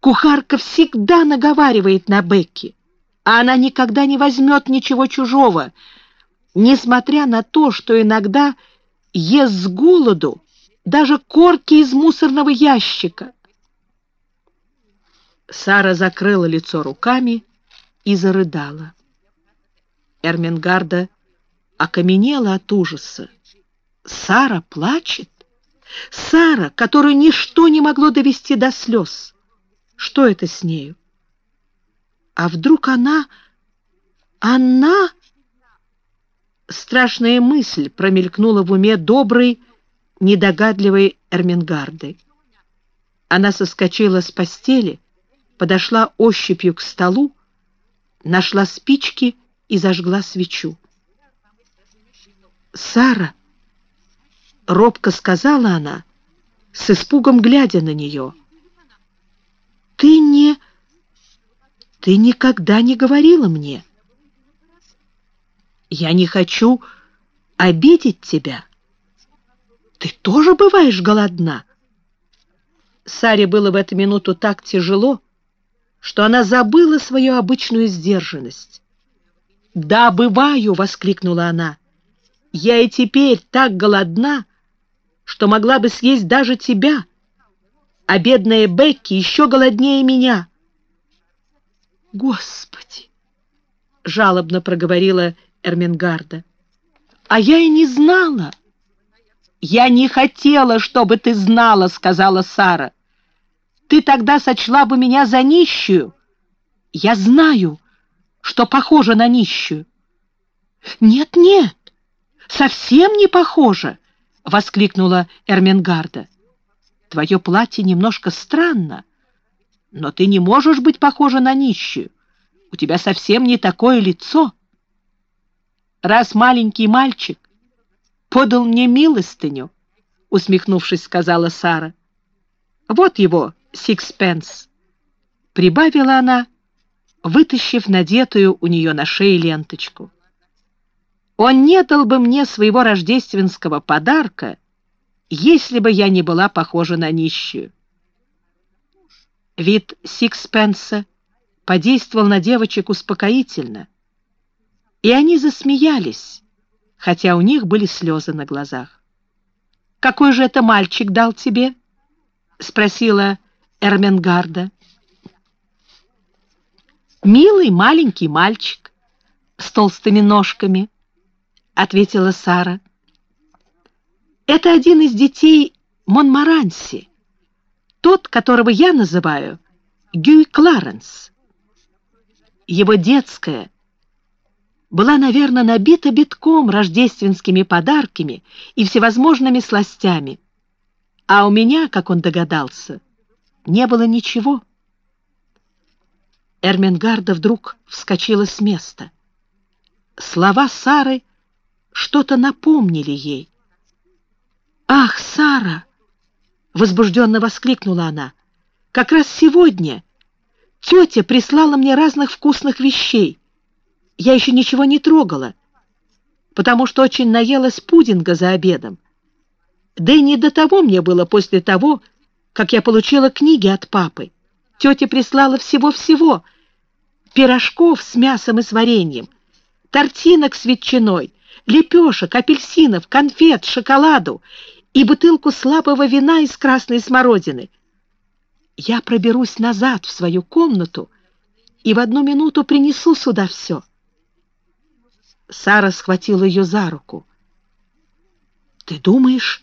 «Кухарка всегда наговаривает на Бекки, а она никогда не возьмет ничего чужого, несмотря на то, что иногда ест с голоду даже корки из мусорного ящика. Сара закрыла лицо руками и зарыдала. Эрмингарда окаменела от ужаса. Сара плачет? Сара, которую ничто не могло довести до слез. Что это с нею? А вдруг она... Она... Страшная мысль промелькнула в уме доброй, недогадливой Эрмингарды. Она соскочила с постели, подошла ощупью к столу, нашла спички и зажгла свечу. «Сара!» — робко сказала она, с испугом глядя на нее. «Ты не... Ты никогда не говорила мне. Я не хочу обидеть тебя». Ты тоже бываешь голодна?» Саре было в эту минуту так тяжело, что она забыла свою обычную сдержанность. «Да, бываю!» — воскликнула она. «Я и теперь так голодна, что могла бы съесть даже тебя, а бедная Бекки еще голоднее меня». «Господи!» — жалобно проговорила Эрмингарда. «А я и не знала!» «Я не хотела, чтобы ты знала», — сказала Сара. «Ты тогда сочла бы меня за нищую. Я знаю, что похожа на нищую». «Нет-нет, совсем не похожа», — воскликнула Эрменгарда. «Твое платье немножко странно, но ты не можешь быть похожа на нищую. У тебя совсем не такое лицо. Раз маленький мальчик подал мне милостыню, усмехнувшись, сказала Сара. Вот его сикспенс, прибавила она, вытащив надетую у нее на шее ленточку. Он не дал бы мне своего рождественского подарка, если бы я не была похожа на нищую. Вид Сикспенса подействовал на девочек успокоительно, и они засмеялись, хотя у них были слезы на глазах. «Какой же это мальчик дал тебе?» — спросила Эрменгарда. «Милый маленький мальчик с толстыми ножками», — ответила Сара. «Это один из детей Монмаранси, тот, которого я называю Гюй Кларенс. Его детская была, наверное, набита битком рождественскими подарками и всевозможными сластями, а у меня, как он догадался, не было ничего. Эрменгарда вдруг вскочила с места. Слова Сары что-то напомнили ей. «Ах, Сара!» — возбужденно воскликнула она. «Как раз сегодня тетя прислала мне разных вкусных вещей. Я еще ничего не трогала, потому что очень наелась пудинга за обедом. Да и не до того мне было после того, как я получила книги от папы. Тетя прислала всего-всего. Пирожков с мясом и с вареньем, тортинок с ветчиной, лепешек, апельсинов, конфет, шоколаду и бутылку слабого вина из красной смородины. Я проберусь назад в свою комнату и в одну минуту принесу сюда все. Сара схватила ее за руку. «Ты думаешь,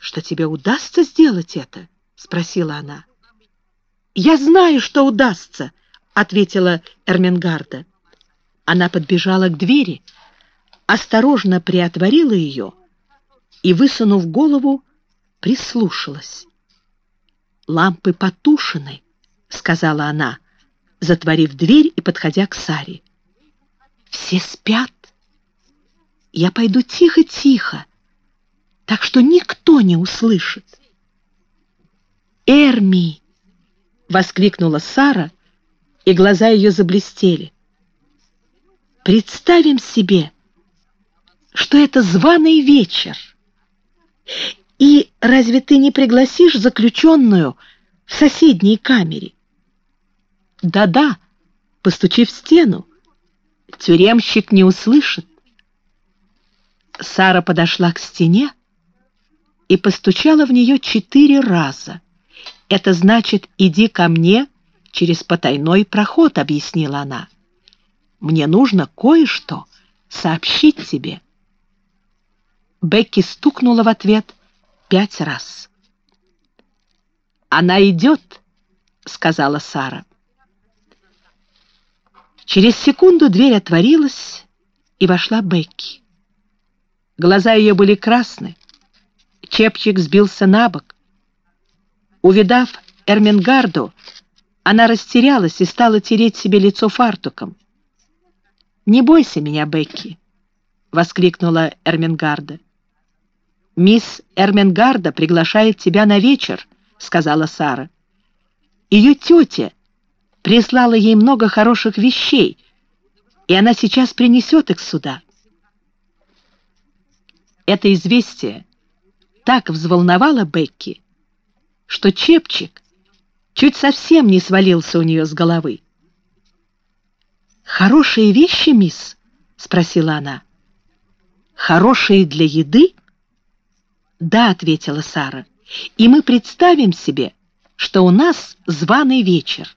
что тебе удастся сделать это?» — спросила она. «Я знаю, что удастся», — ответила Эрмингарда. Она подбежала к двери, осторожно приотворила ее и, высунув голову, прислушалась. «Лампы потушены», — сказала она, затворив дверь и подходя к Саре. «Все спят. Я пойду тихо-тихо, так что никто не услышит. «Эрми!» — воскликнула Сара, и глаза ее заблестели. «Представим себе, что это званый вечер. И разве ты не пригласишь заключенную в соседней камере?» «Да-да», постучив в стену, тюремщик не услышит. Сара подошла к стене, и постучала в нее четыре раза. «Это значит, иди ко мне через потайной проход», — объяснила она. «Мне нужно кое-что сообщить тебе». Бекки стукнула в ответ пять раз. «Она идет», — сказала Сара. Через секунду дверь отворилась, и вошла Бекки. Глаза ее были красны, Чепчик сбился на бок. Увидав Эрмингарду, она растерялась и стала тереть себе лицо фартуком. «Не бойся меня, Бекки!» — воскликнула Эрмингарда. «Мисс Эрмингарда приглашает тебя на вечер», — сказала Сара. «Ее тетя прислала ей много хороших вещей, и она сейчас принесет их сюда». Это известие так взволновала Бекки, что чепчик чуть совсем не свалился у нее с головы. «Хорошие вещи, мисс?» — спросила она. «Хорошие для еды?» «Да», — ответила Сара, — «и мы представим себе, что у нас званый вечер».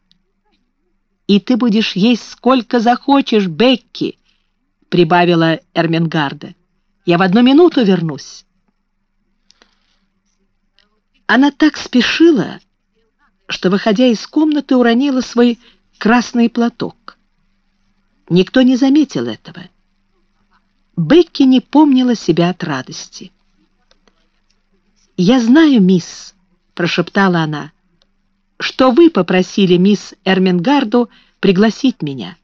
«И ты будешь есть сколько захочешь, Бекки», — прибавила Эрмингарда. «Я в одну минуту вернусь». Она так спешила, что, выходя из комнаты, уронила свой красный платок. Никто не заметил этого. Бекки не помнила себя от радости. «Я знаю, мисс», — прошептала она, — «что вы попросили мисс Эрмингарду пригласить меня.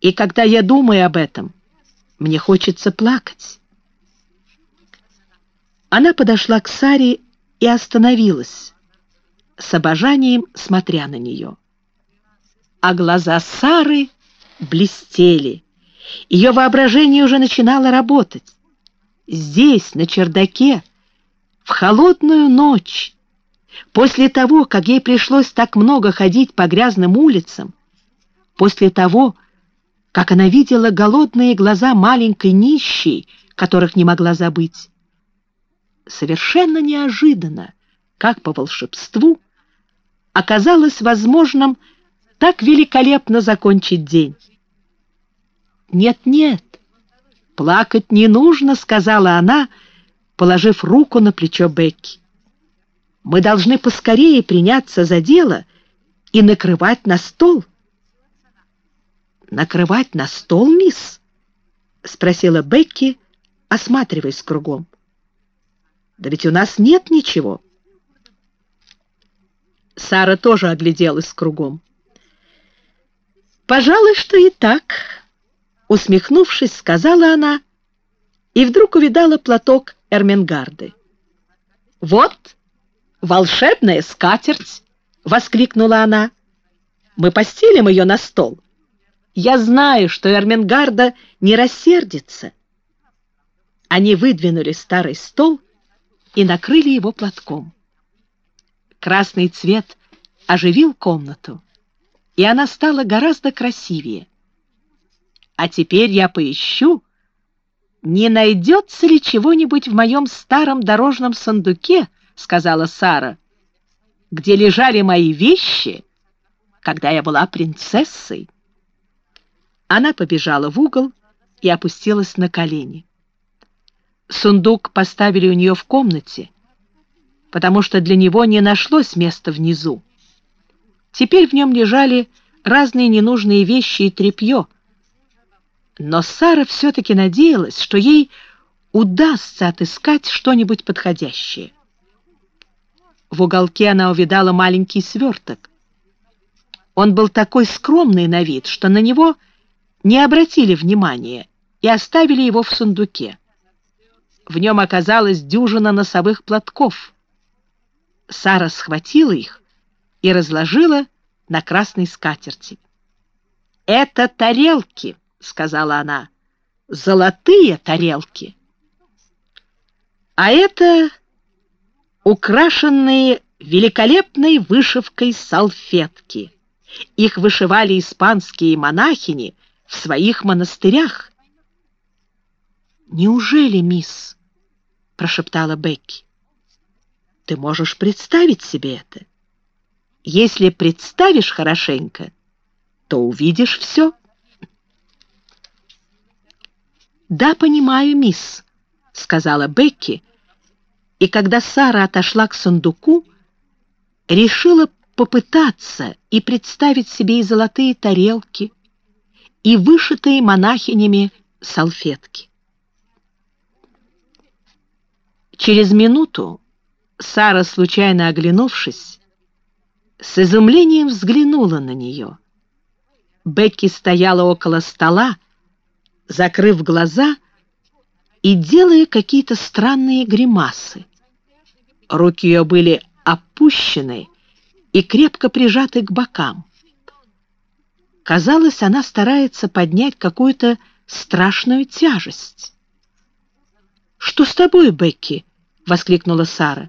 И когда я думаю об этом, мне хочется плакать». Она подошла к Саре и остановилась, с обожанием смотря на нее. А глаза Сары блестели. Ее воображение уже начинало работать. Здесь, на чердаке, в холодную ночь, после того, как ей пришлось так много ходить по грязным улицам, после того, как она видела голодные глаза маленькой нищей, которых не могла забыть, совершенно неожиданно, как по волшебству, оказалось возможным так великолепно закончить день. «Нет-нет, плакать не нужно», — сказала она, положив руку на плечо Бекки. «Мы должны поскорее приняться за дело и накрывать на стол». «Накрывать на стол, мисс?» — спросила Бекки, осматриваясь кругом. Да ведь у нас нет ничего. Сара тоже огляделась кругом. «Пожалуй, что и так», — усмехнувшись, сказала она, и вдруг увидала платок Эрмингарды. «Вот волшебная скатерть!» — воскликнула она. «Мы постелим ее на стол. Я знаю, что Эрмингарда не рассердится». Они выдвинули старый стол и накрыли его платком. Красный цвет оживил комнату, и она стала гораздо красивее. А теперь я поищу, не найдется ли чего-нибудь в моем старом дорожном сундуке, сказала Сара, где лежали мои вещи, когда я была принцессой. Она побежала в угол и опустилась на колени. Сундук поставили у нее в комнате, потому что для него не нашлось места внизу. Теперь в нем лежали разные ненужные вещи и тряпье. Но Сара все-таки надеялась, что ей удастся отыскать что-нибудь подходящее. В уголке она увидала маленький сверток. Он был такой скромный на вид, что на него не обратили внимания и оставили его в сундуке. В нем оказалась дюжина носовых платков. Сара схватила их и разложила на красной скатерти. «Это тарелки», — сказала она, — «золотые тарелки». А это украшенные великолепной вышивкой салфетки. Их вышивали испанские монахини в своих монастырях. «Неужели, мисс?» — прошептала Бекки. «Ты можешь представить себе это? Если представишь хорошенько, то увидишь все». «Да, понимаю, мисс», — сказала Бекки, и когда Сара отошла к сундуку, решила попытаться и представить себе и золотые тарелки, и вышитые монахинями салфетки. Через минуту Сара, случайно оглянувшись, с изумлением взглянула на нее. Бекки стояла около стола, закрыв глаза и делая какие-то странные гримасы. Руки ее были опущены и крепко прижаты к бокам. Казалось, она старается поднять какую-то страшную тяжесть. «Что с тобой, Бекки?» — воскликнула Сара.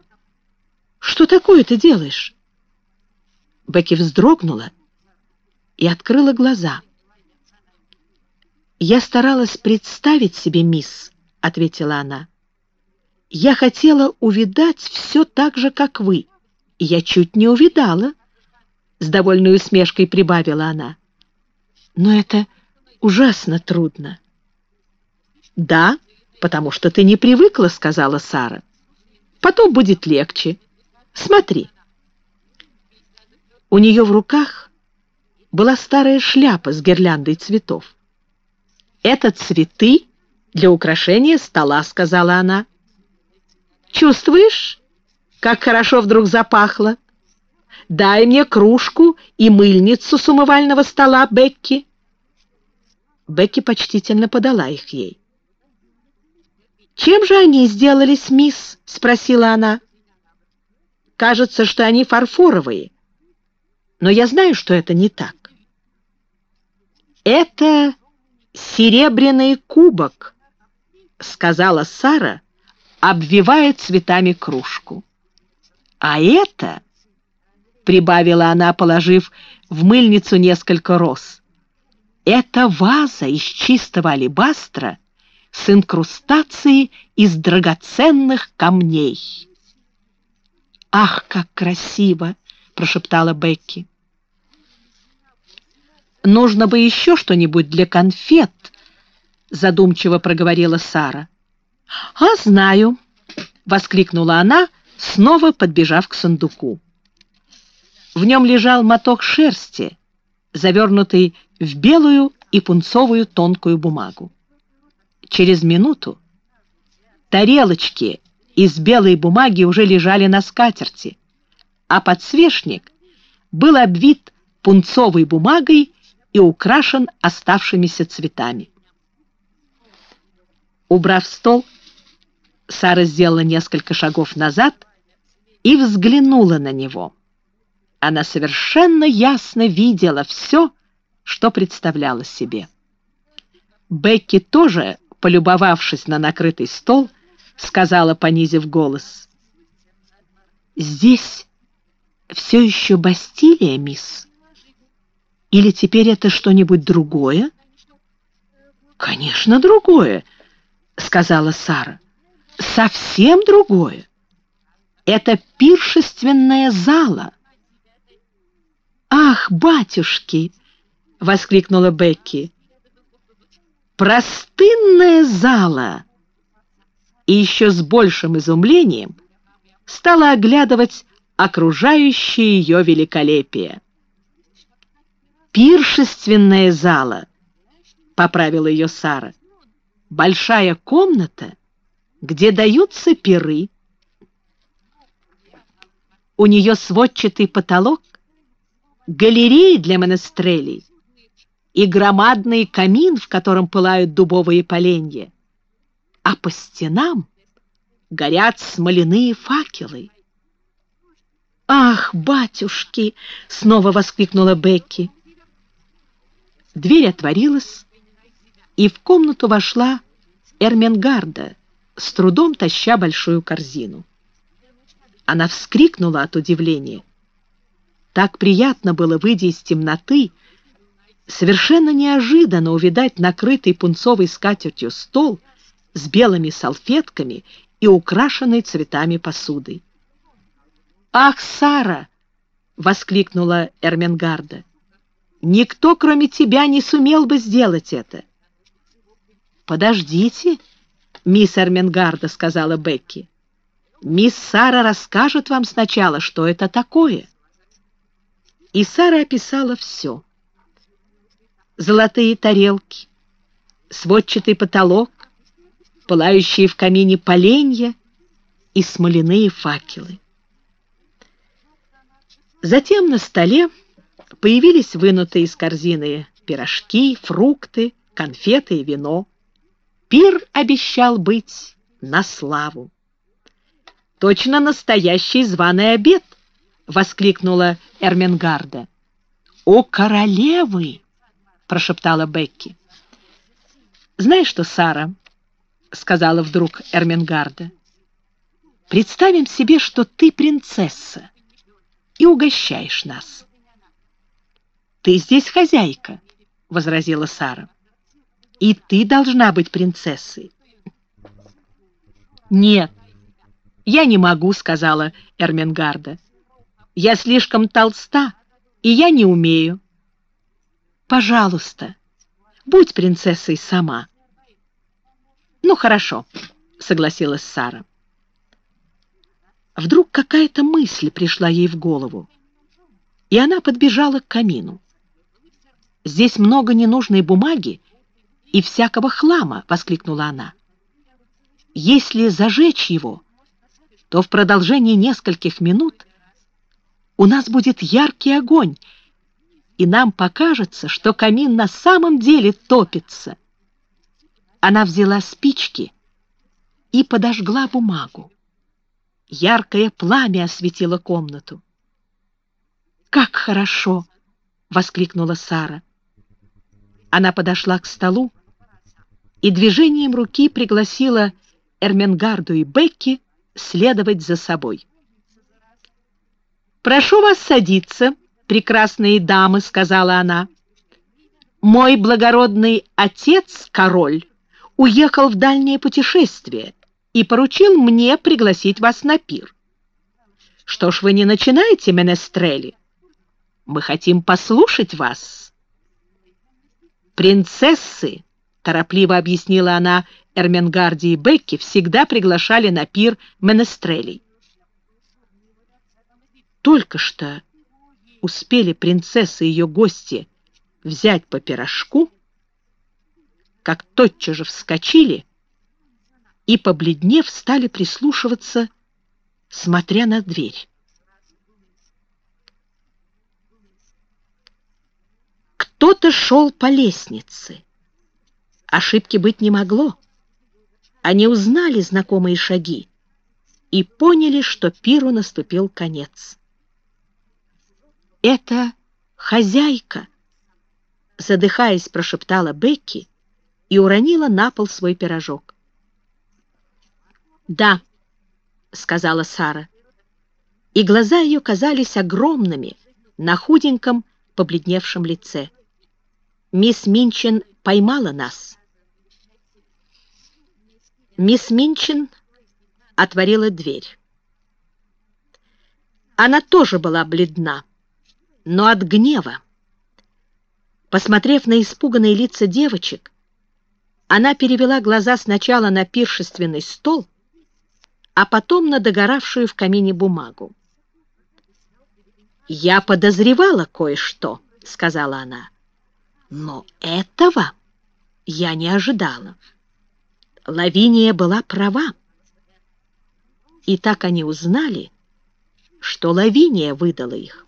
«Что такое ты делаешь?» Бекки вздрогнула и открыла глаза. «Я старалась представить себе, мисс», — ответила она. «Я хотела увидать все так же, как вы, я чуть не увидала», — с довольной усмешкой прибавила она. «Но это ужасно трудно». «Да», потому что ты не привыкла», — сказала Сара. «Потом будет легче. Смотри». У нее в руках была старая шляпа с гирляндой цветов. «Это цветы для украшения стола», — сказала она. Чувствуешь, как хорошо вдруг запахло? Дай мне кружку и мыльницу с умывального стола, Бекки». Бекки почтительно подала их ей. «Чем же они сделались, мисс?» — спросила она. «Кажется, что они фарфоровые, но я знаю, что это не так». «Это серебряный кубок», — сказала Сара, обвивая цветами кружку. «А это...» — прибавила она, положив в мыльницу несколько роз. «Это ваза из чистого алебастра с инкрустацией из драгоценных камней». «Ах, как красиво!» — прошептала Бекки. «Нужно бы еще что-нибудь для конфет», — задумчиво проговорила Сара. «А, знаю!» — воскликнула она, снова подбежав к сундуку. В нем лежал моток шерсти, завернутый в белую и пунцовую тонкую бумагу. Через минуту тарелочки из белой бумаги уже лежали на скатерти, а подсвечник был обвит пунцовой бумагой и украшен оставшимися цветами. Убрав стол, Сара сделала несколько шагов назад и взглянула на него. Она совершенно ясно видела все, что представляла себе. Бекки тоже, полюбовавшись на накрытый стол, сказала, понизив голос, «Здесь все еще Бастилия, мисс?» Или теперь это что-нибудь другое? Конечно, другое, сказала Сара. Совсем другое. Это пиршественная зала. Ах, батюшки, воскликнула Бекки. Простынная зала. И еще с большим изумлением стала оглядывать окружающее ее великолепие пиршественная зала, — поправила ее Сара. Большая комната, где даются пиры. У нее сводчатый потолок, галереи для монастрелей и громадный камин, в котором пылают дубовые поленья, а по стенам горят смоляные факелы. «Ах, батюшки!» — снова воскликнула Бекки. Дверь отворилась, и в комнату вошла Эрменгарда, с трудом таща большую корзину. Она вскрикнула от удивления. Так приятно было, выйдя из темноты, совершенно неожиданно увидать накрытый пунцовой скатертью стол с белыми салфетками и украшенной цветами посудой. «Ах, Сара!» — воскликнула Эрменгарда. Никто, кроме тебя, не сумел бы сделать это. «Подождите, мисс Эрмингарда», — сказала Бекки. «Мисс Сара расскажет вам сначала, что это такое». И Сара описала все. Золотые тарелки, сводчатый потолок, пылающие в камине поленья и смоляные факелы. Затем на столе Появились вынутые из корзины пирожки, фрукты, конфеты и вино. Пир обещал быть на славу. «Точно настоящий званый обед!» — воскликнула Эрмингарда. «О, королевы!» — прошептала Бекки. «Знаешь что, Сара?» — сказала вдруг Эрмингарда. «Представим себе, что ты принцесса и угощаешь нас». «Ты здесь хозяйка», — возразила Сара. «И ты должна быть принцессой». «Нет, я не могу», — сказала Эрменгарда. «Я слишком толста, и я не умею». «Пожалуйста, будь принцессой сама». «Ну, хорошо», — согласилась Сара. Вдруг какая-то мысль пришла ей в голову, и она подбежала к камину. Здесь много ненужной бумаги и всякого хлама!» — воскликнула она. «Если зажечь его, то в продолжении нескольких минут у нас будет яркий огонь, и нам покажется, что камин на самом деле топится. Она взяла спички и подожгла бумагу. Яркое пламя осветило комнату. «Как хорошо!» — воскликнула Сара. Она подошла к столу и движением руки пригласила Эрменгарду и Бекки следовать за собой. «Прошу вас садиться, прекрасные дамы», — сказала она. «Мой благородный отец, король, уехал в дальнее путешествие и поручил мне пригласить вас на пир. Что ж вы не начинаете, Менестрели? Мы хотим послушать вас». «Принцессы», — торопливо объяснила она Эрменгарди и Бекки, всегда приглашали на пир Менестрелей. Только что успели принцесса и ее гости взять по пирожку, как тотчас же вскочили и, побледнев, стали прислушиваться, смотря на дверь. Кто-то шел по лестнице. Ошибки быть не могло. Они узнали знакомые шаги и поняли, что пиру наступил конец. «Это хозяйка!» Задыхаясь, прошептала Бекки и уронила на пол свой пирожок. «Да», — сказала Сара, и глаза ее казались огромными на худеньком, побледневшем лице. «Мисс Минчин поймала нас». Мисс Минчин отворила дверь. Она тоже была бледна но от гнева. Посмотрев на испуганные лица девочек, она перевела глаза сначала на пиршественный стол, а потом на догоравшую в камине бумагу. «Я подозревала кое-что», — сказала она, — «но этого я не ожидала. Лавиния была права. И так они узнали, что Лавиния выдала их.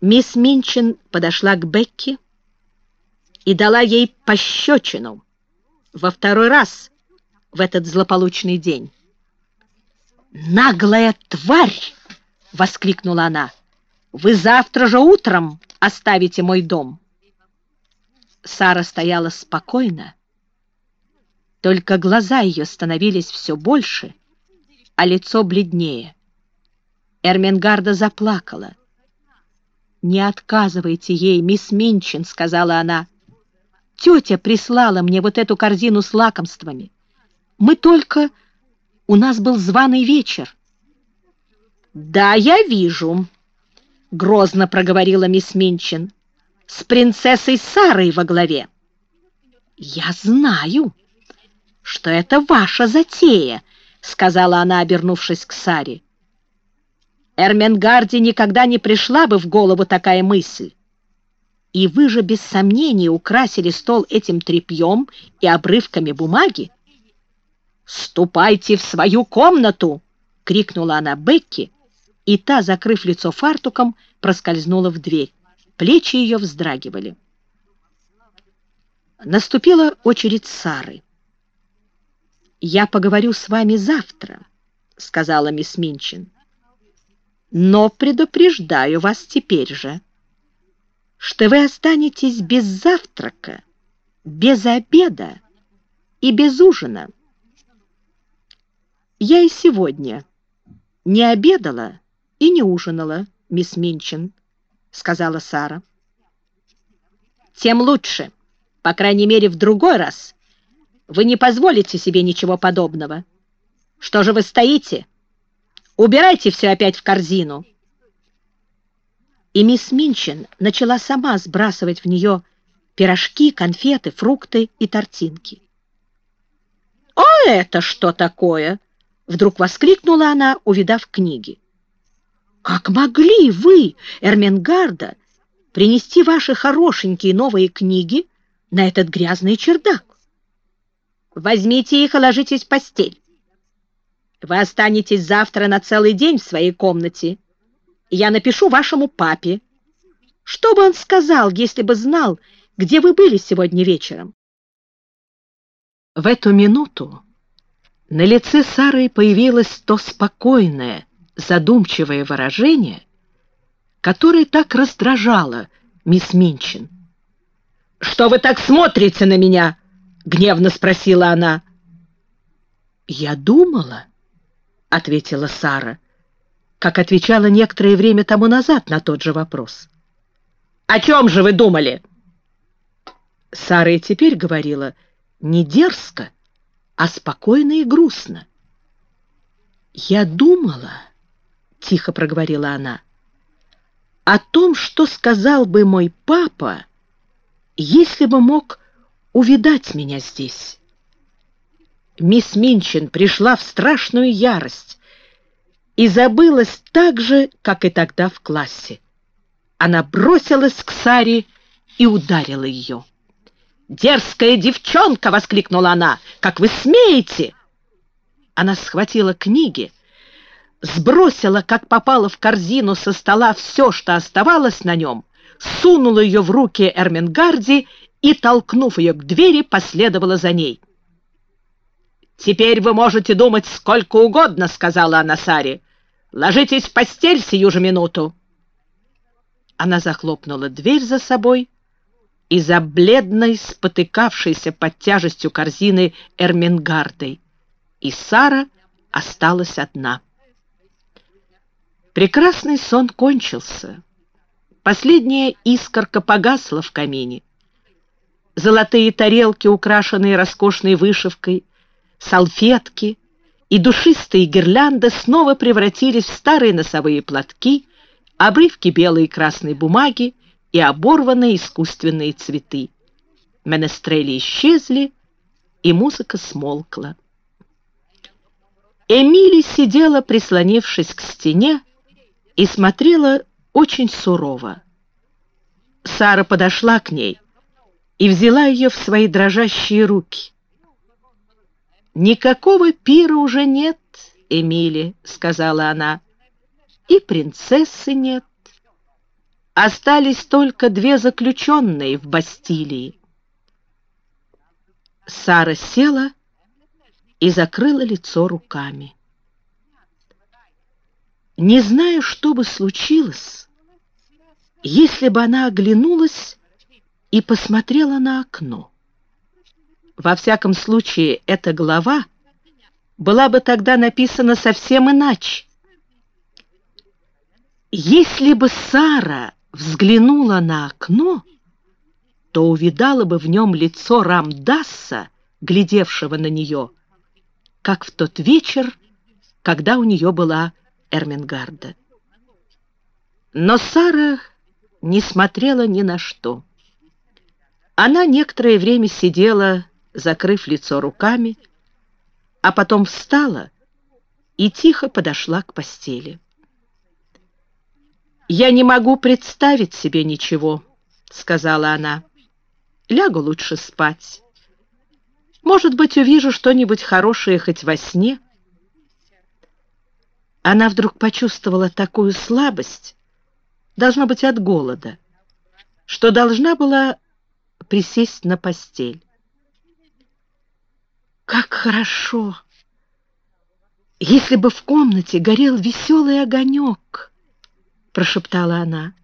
Мисс Минчин подошла к Бекке и дала ей пощечину во второй раз в этот злополучный день. «Наглая тварь!» — воскликнула она. «Вы завтра же утром оставите мой дом!» Сара стояла спокойно, только глаза ее становились все больше, а лицо бледнее. Эрмингарда заплакала. «Не отказывайте ей, мисс Минчин», — сказала она. «Тетя прислала мне вот эту корзину с лакомствами. Мы только... У нас был званый вечер». «Да, я вижу», — грозно проговорила мисс Минчин, «с принцессой Сарой во главе». «Я знаю, что это ваша затея», — сказала она, обернувшись к Саре. Эрменгарде никогда не пришла бы в голову такая мысль. И вы же без сомнения украсили стол этим тряпьем и обрывками бумаги. «Ступайте в свою комнату!» — крикнула она Бекки, и та, закрыв лицо фартуком, проскользнула в дверь. Плечи ее вздрагивали. Наступила очередь Сары. «Я поговорю с вами завтра», — сказала мисс Минчин. Но предупреждаю вас теперь же, что вы останетесь без завтрака, без обеда и без ужина. Я и сегодня не обедала и не ужинала, мисс Минчин, сказала Сара. Тем лучше, по крайней мере, в другой раз вы не позволите себе ничего подобного. Что же вы стоите? — Убирайте все опять в корзину!» И мисс Минчин начала сама сбрасывать в нее пирожки, конфеты, фрукты и тортинки. «А это что такое?» — вдруг воскликнула она, увидав книги. «Как могли вы, Эрменгарда, принести ваши хорошенькие новые книги на этот грязный чердак? Возьмите их и ложитесь в постель. Вы останетесь завтра на целый день в своей комнате, я напишу вашему папе. Что бы он сказал, если бы знал, где вы были сегодня вечером?» В эту минуту на лице Сары появилось то спокойное, задумчивое выражение, которое так раздражало мисс Минчин. «Что вы так смотрите на меня?» — гневно спросила она. «Я думала», — ответила Сара, как отвечала некоторое время тому назад на тот же вопрос. «О чем же вы думали?» Сара и теперь говорила не дерзко, а спокойно и грустно. «Я думала», — тихо проговорила она, — «о том, что сказал бы мой папа, если бы мог увидать меня здесь». Мисс Минчин пришла в страшную ярость и забылась так же, как и тогда в классе. Она бросилась к Саре и ударила ее. «Дерзкая девчонка!» — воскликнула она. «Как вы смеете!» Она схватила книги, сбросила, как попало в корзину со стола все, что оставалось на нем, сунула ее в руки Эрмингарди и, толкнув ее к двери, последовала за ней. «Теперь вы можете думать сколько угодно», — сказала она Саре. «Ложитесь в постель сию же минуту». Она захлопнула дверь за собой и за бледной, спотыкавшейся под тяжестью корзины Эрмингардой, и Сара осталась одна. Прекрасный сон кончился. Последняя искорка погасла в камине. Золотые тарелки, украшенные роскошной вышивкой, салфетки и душистые гирлянды снова превратились в старые носовые платки, обрывки белой и красной бумаги и оборванные искусственные цветы. Менестрели исчезли, и музыка смолкла. Эмили сидела, прислонившись к стене, и смотрела очень сурово. Сара подошла к ней и взяла ее в свои дрожащие руки. «Никакого пира уже нет, Эмили», — сказала она, — «и принцессы нет. Остались только две заключенные в Бастилии». Сара села и закрыла лицо руками. Не знаю, что бы случилось, если бы она оглянулась и посмотрела на окно. Во всяком случае, эта глава была бы тогда написана совсем иначе. Если бы Сара взглянула на окно, то увидала бы в нем лицо Рамдаса, глядевшего на нее, как в тот вечер, когда у нее была Эрмингарда. Но Сара не смотрела ни на что. Она некоторое время сидела закрыв лицо руками, а потом встала и тихо подошла к постели. «Я не могу представить себе ничего», — сказала она. «Лягу лучше спать. Может быть, увижу что-нибудь хорошее хоть во сне». Она вдруг почувствовала такую слабость, должно быть, от голода, что должна была присесть на постель. Как хорошо! Если бы в комнате горел веселый огонек, прошептала она.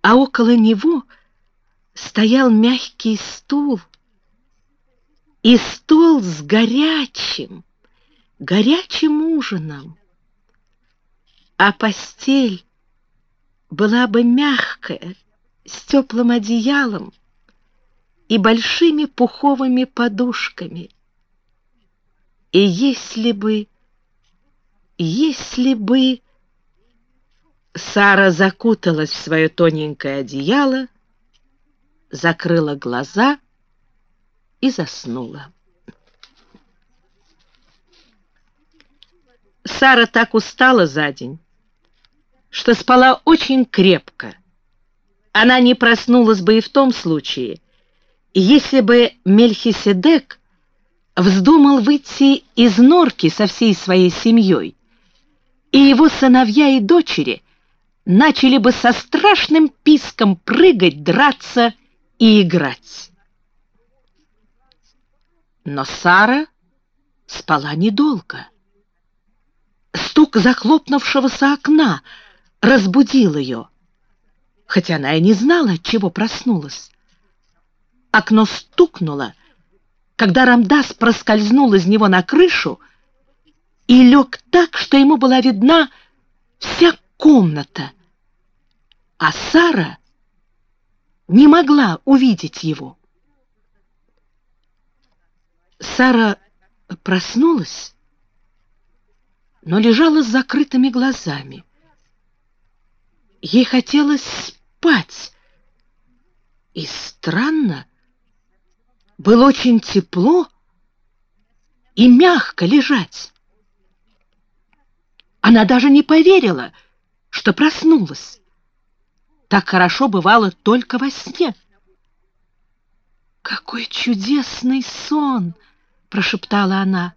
А около него стоял мягкий стул, и стол с горячим, горячим ужином. А постель была бы мягкая, с теплым одеялом, и большими пуховыми подушками. И если бы, если бы... Сара закуталась в свое тоненькое одеяло, закрыла глаза и заснула. Сара так устала за день, что спала очень крепко. Она не проснулась бы и в том случае, если бы Мельхиседек вздумал выйти из норки со всей своей семьей, и его сыновья и дочери начали бы со страшным писком прыгать, драться и играть. Но Сара спала недолго. Стук захлопнувшегося окна разбудил ее, хотя она и не знала, от чего проснулась. Окно стукнуло, когда Рамдас проскользнул из него на крышу и лег так, что ему была видна вся комната, а Сара не могла увидеть его. Сара проснулась, но лежала с закрытыми глазами. Ей хотелось спать, и странно, было очень тепло и мягко лежать. Она даже не поверила, что проснулась. Так хорошо бывало только во сне. «Какой чудесный сон!» — прошептала она.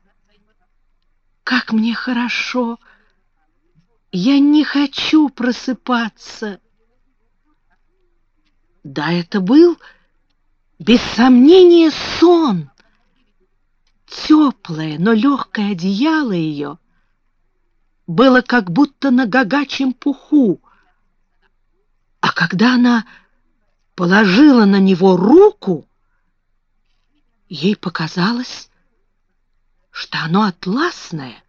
«Как мне хорошо! Я не хочу просыпаться!» Да, это был без сомнения, сон. Теплое, но легкое одеяло ее было как будто на гагачем пуху. А когда она положила на него руку, ей показалось, что оно атласное.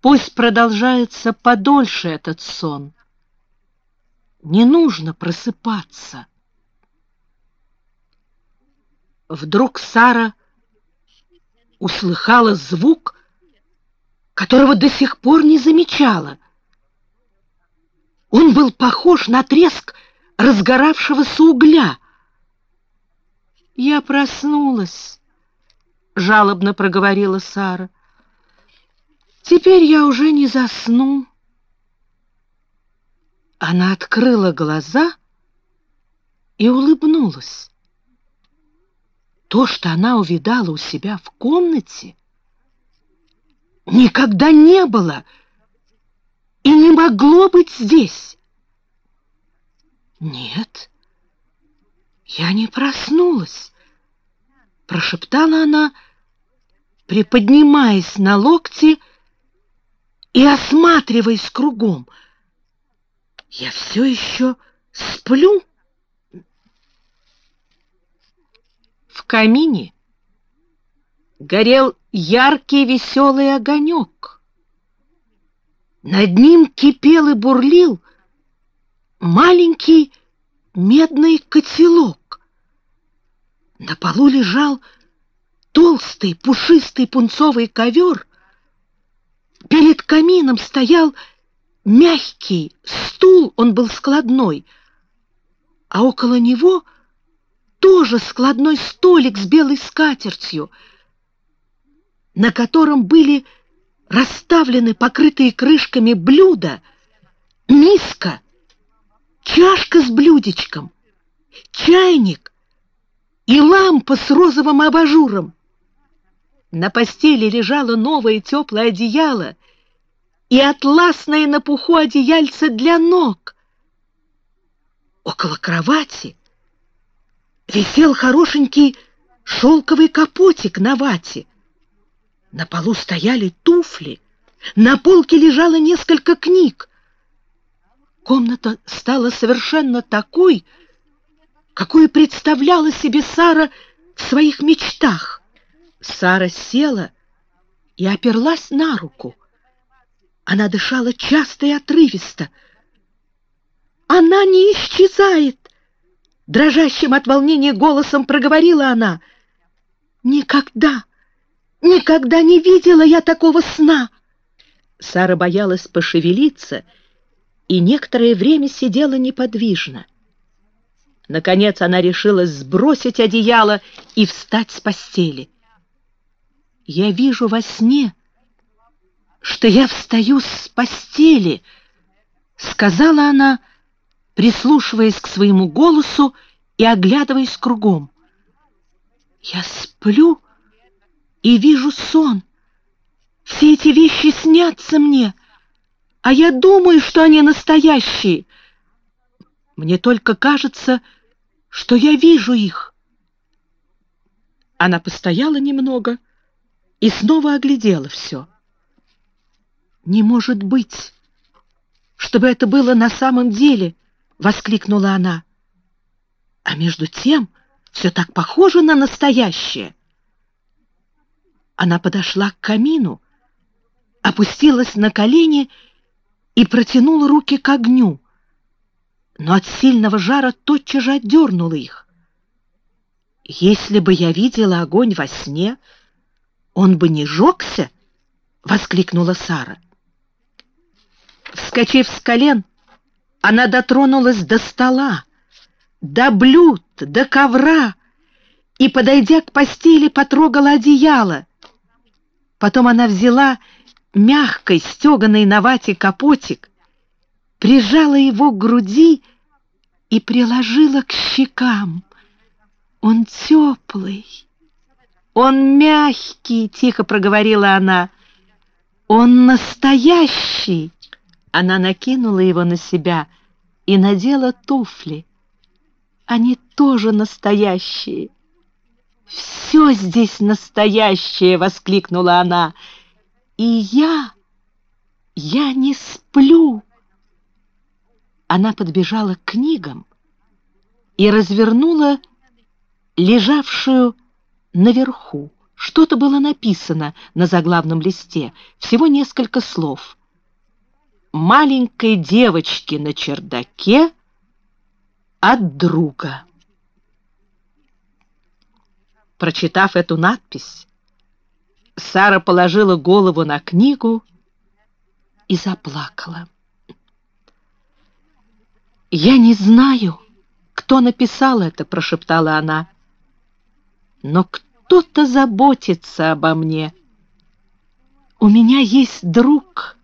Пусть продолжается подольше этот сон. Не нужно просыпаться. Вдруг Сара услыхала звук, которого до сих пор не замечала. Он был похож на треск разгоравшегося угля. «Я проснулась», — жалобно проговорила Сара. «Теперь я уже не засну». Она открыла глаза и улыбнулась. То, что она увидала у себя в комнате, никогда не было и не могло быть здесь. Нет, я не проснулась, прошептала она, приподнимаясь на локти и осматриваясь кругом. Я все еще сплю. В камине горел яркий веселый огонек. Над ним кипел и бурлил маленький медный котелок. На полу лежал толстый пушистый пунцовый ковер. Перед камином стоял мягкий стул, он был складной, а около него тоже складной столик с белой скатертью, на котором были расставлены покрытые крышками блюда, миска, чашка с блюдечком, чайник и лампа с розовым абажуром. На постели лежало новое теплое одеяло — и атласное на пуху одеяльце для ног. Около кровати висел хорошенький шелковый капотик на вате. На полу стояли туфли, на полке лежало несколько книг. Комната стала совершенно такой, какую представляла себе Сара в своих мечтах. Сара села и оперлась на руку. Она дышала часто и отрывисто. «Она не исчезает!» Дрожащим от волнения голосом проговорила она. «Никогда, никогда не видела я такого сна!» Сара боялась пошевелиться и некоторое время сидела неподвижно. Наконец она решилась сбросить одеяло и встать с постели. «Я вижу во сне», что я встаю с постели, сказала она, прислушиваясь к своему голосу и оглядываясь кругом. Я сплю и вижу сон. Все эти вещи снятся мне, а я думаю, что они настоящие. Мне только кажется, что я вижу их. Она постояла немного и снова оглядела все. «Не может быть, чтобы это было на самом деле!» — воскликнула она. «А между тем все так похоже на настоящее!» Она подошла к камину, опустилась на колени и протянула руки к огню, но от сильного жара тотчас же отдернула их. «Если бы я видела огонь во сне, он бы не жегся!» — воскликнула Сара. Вскочив с колен, она дотронулась до стола, до блюд, до ковра и, подойдя к постели, потрогала одеяло. Потом она взяла мягкой, стеганой на вате капотик, прижала его к груди и приложила к щекам. Он теплый, он мягкий, тихо проговорила она. Он настоящий. Она накинула его на себя и надела туфли. Они тоже настоящие. «Все здесь настоящее!» — воскликнула она. «И я, я не сплю!» Она подбежала к книгам и развернула лежавшую наверху. Что-то было написано на заглавном листе, всего несколько слов — маленькой девочки на чердаке от друга. Прочитав эту надпись, Сара положила голову на книгу и заплакала. «Я не знаю, кто написал это», — прошептала она. «Но кто-то заботится обо мне. У меня есть друг».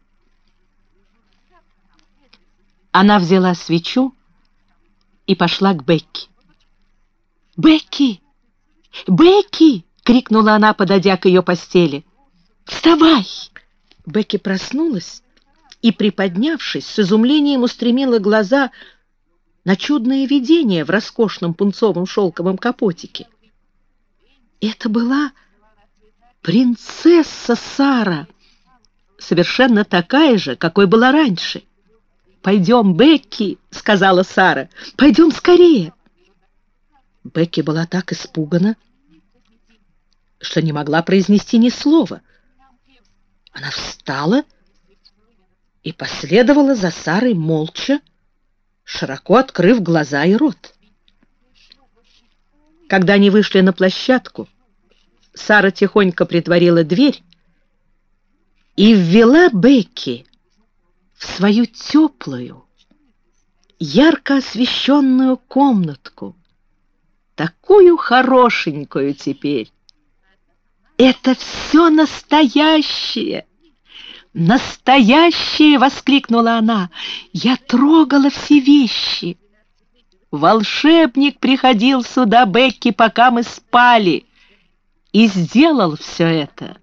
Она взяла свечу и пошла к Бекки. «Бекки! Бекки!» — крикнула она, подойдя к ее постели. «Вставай!» Бекки проснулась и, приподнявшись, с изумлением устремила глаза на чудное видение в роскошном пунцовом шелковом капотике. Это была принцесса Сара, совершенно такая же, какой была раньше. «Пойдем, Бекки!» — сказала Сара. «Пойдем скорее!» Бекки была так испугана, что не могла произнести ни слова. Она встала и последовала за Сарой молча, широко открыв глаза и рот. Когда они вышли на площадку, Сара тихонько притворила дверь и ввела Бекки в свою теплую, ярко освещенную комнатку, такую хорошенькую теперь. Это все настоящее! «Настоящее!» — воскликнула она. «Я трогала все вещи!» Волшебник приходил сюда, Бекки, пока мы спали, и сделал все это.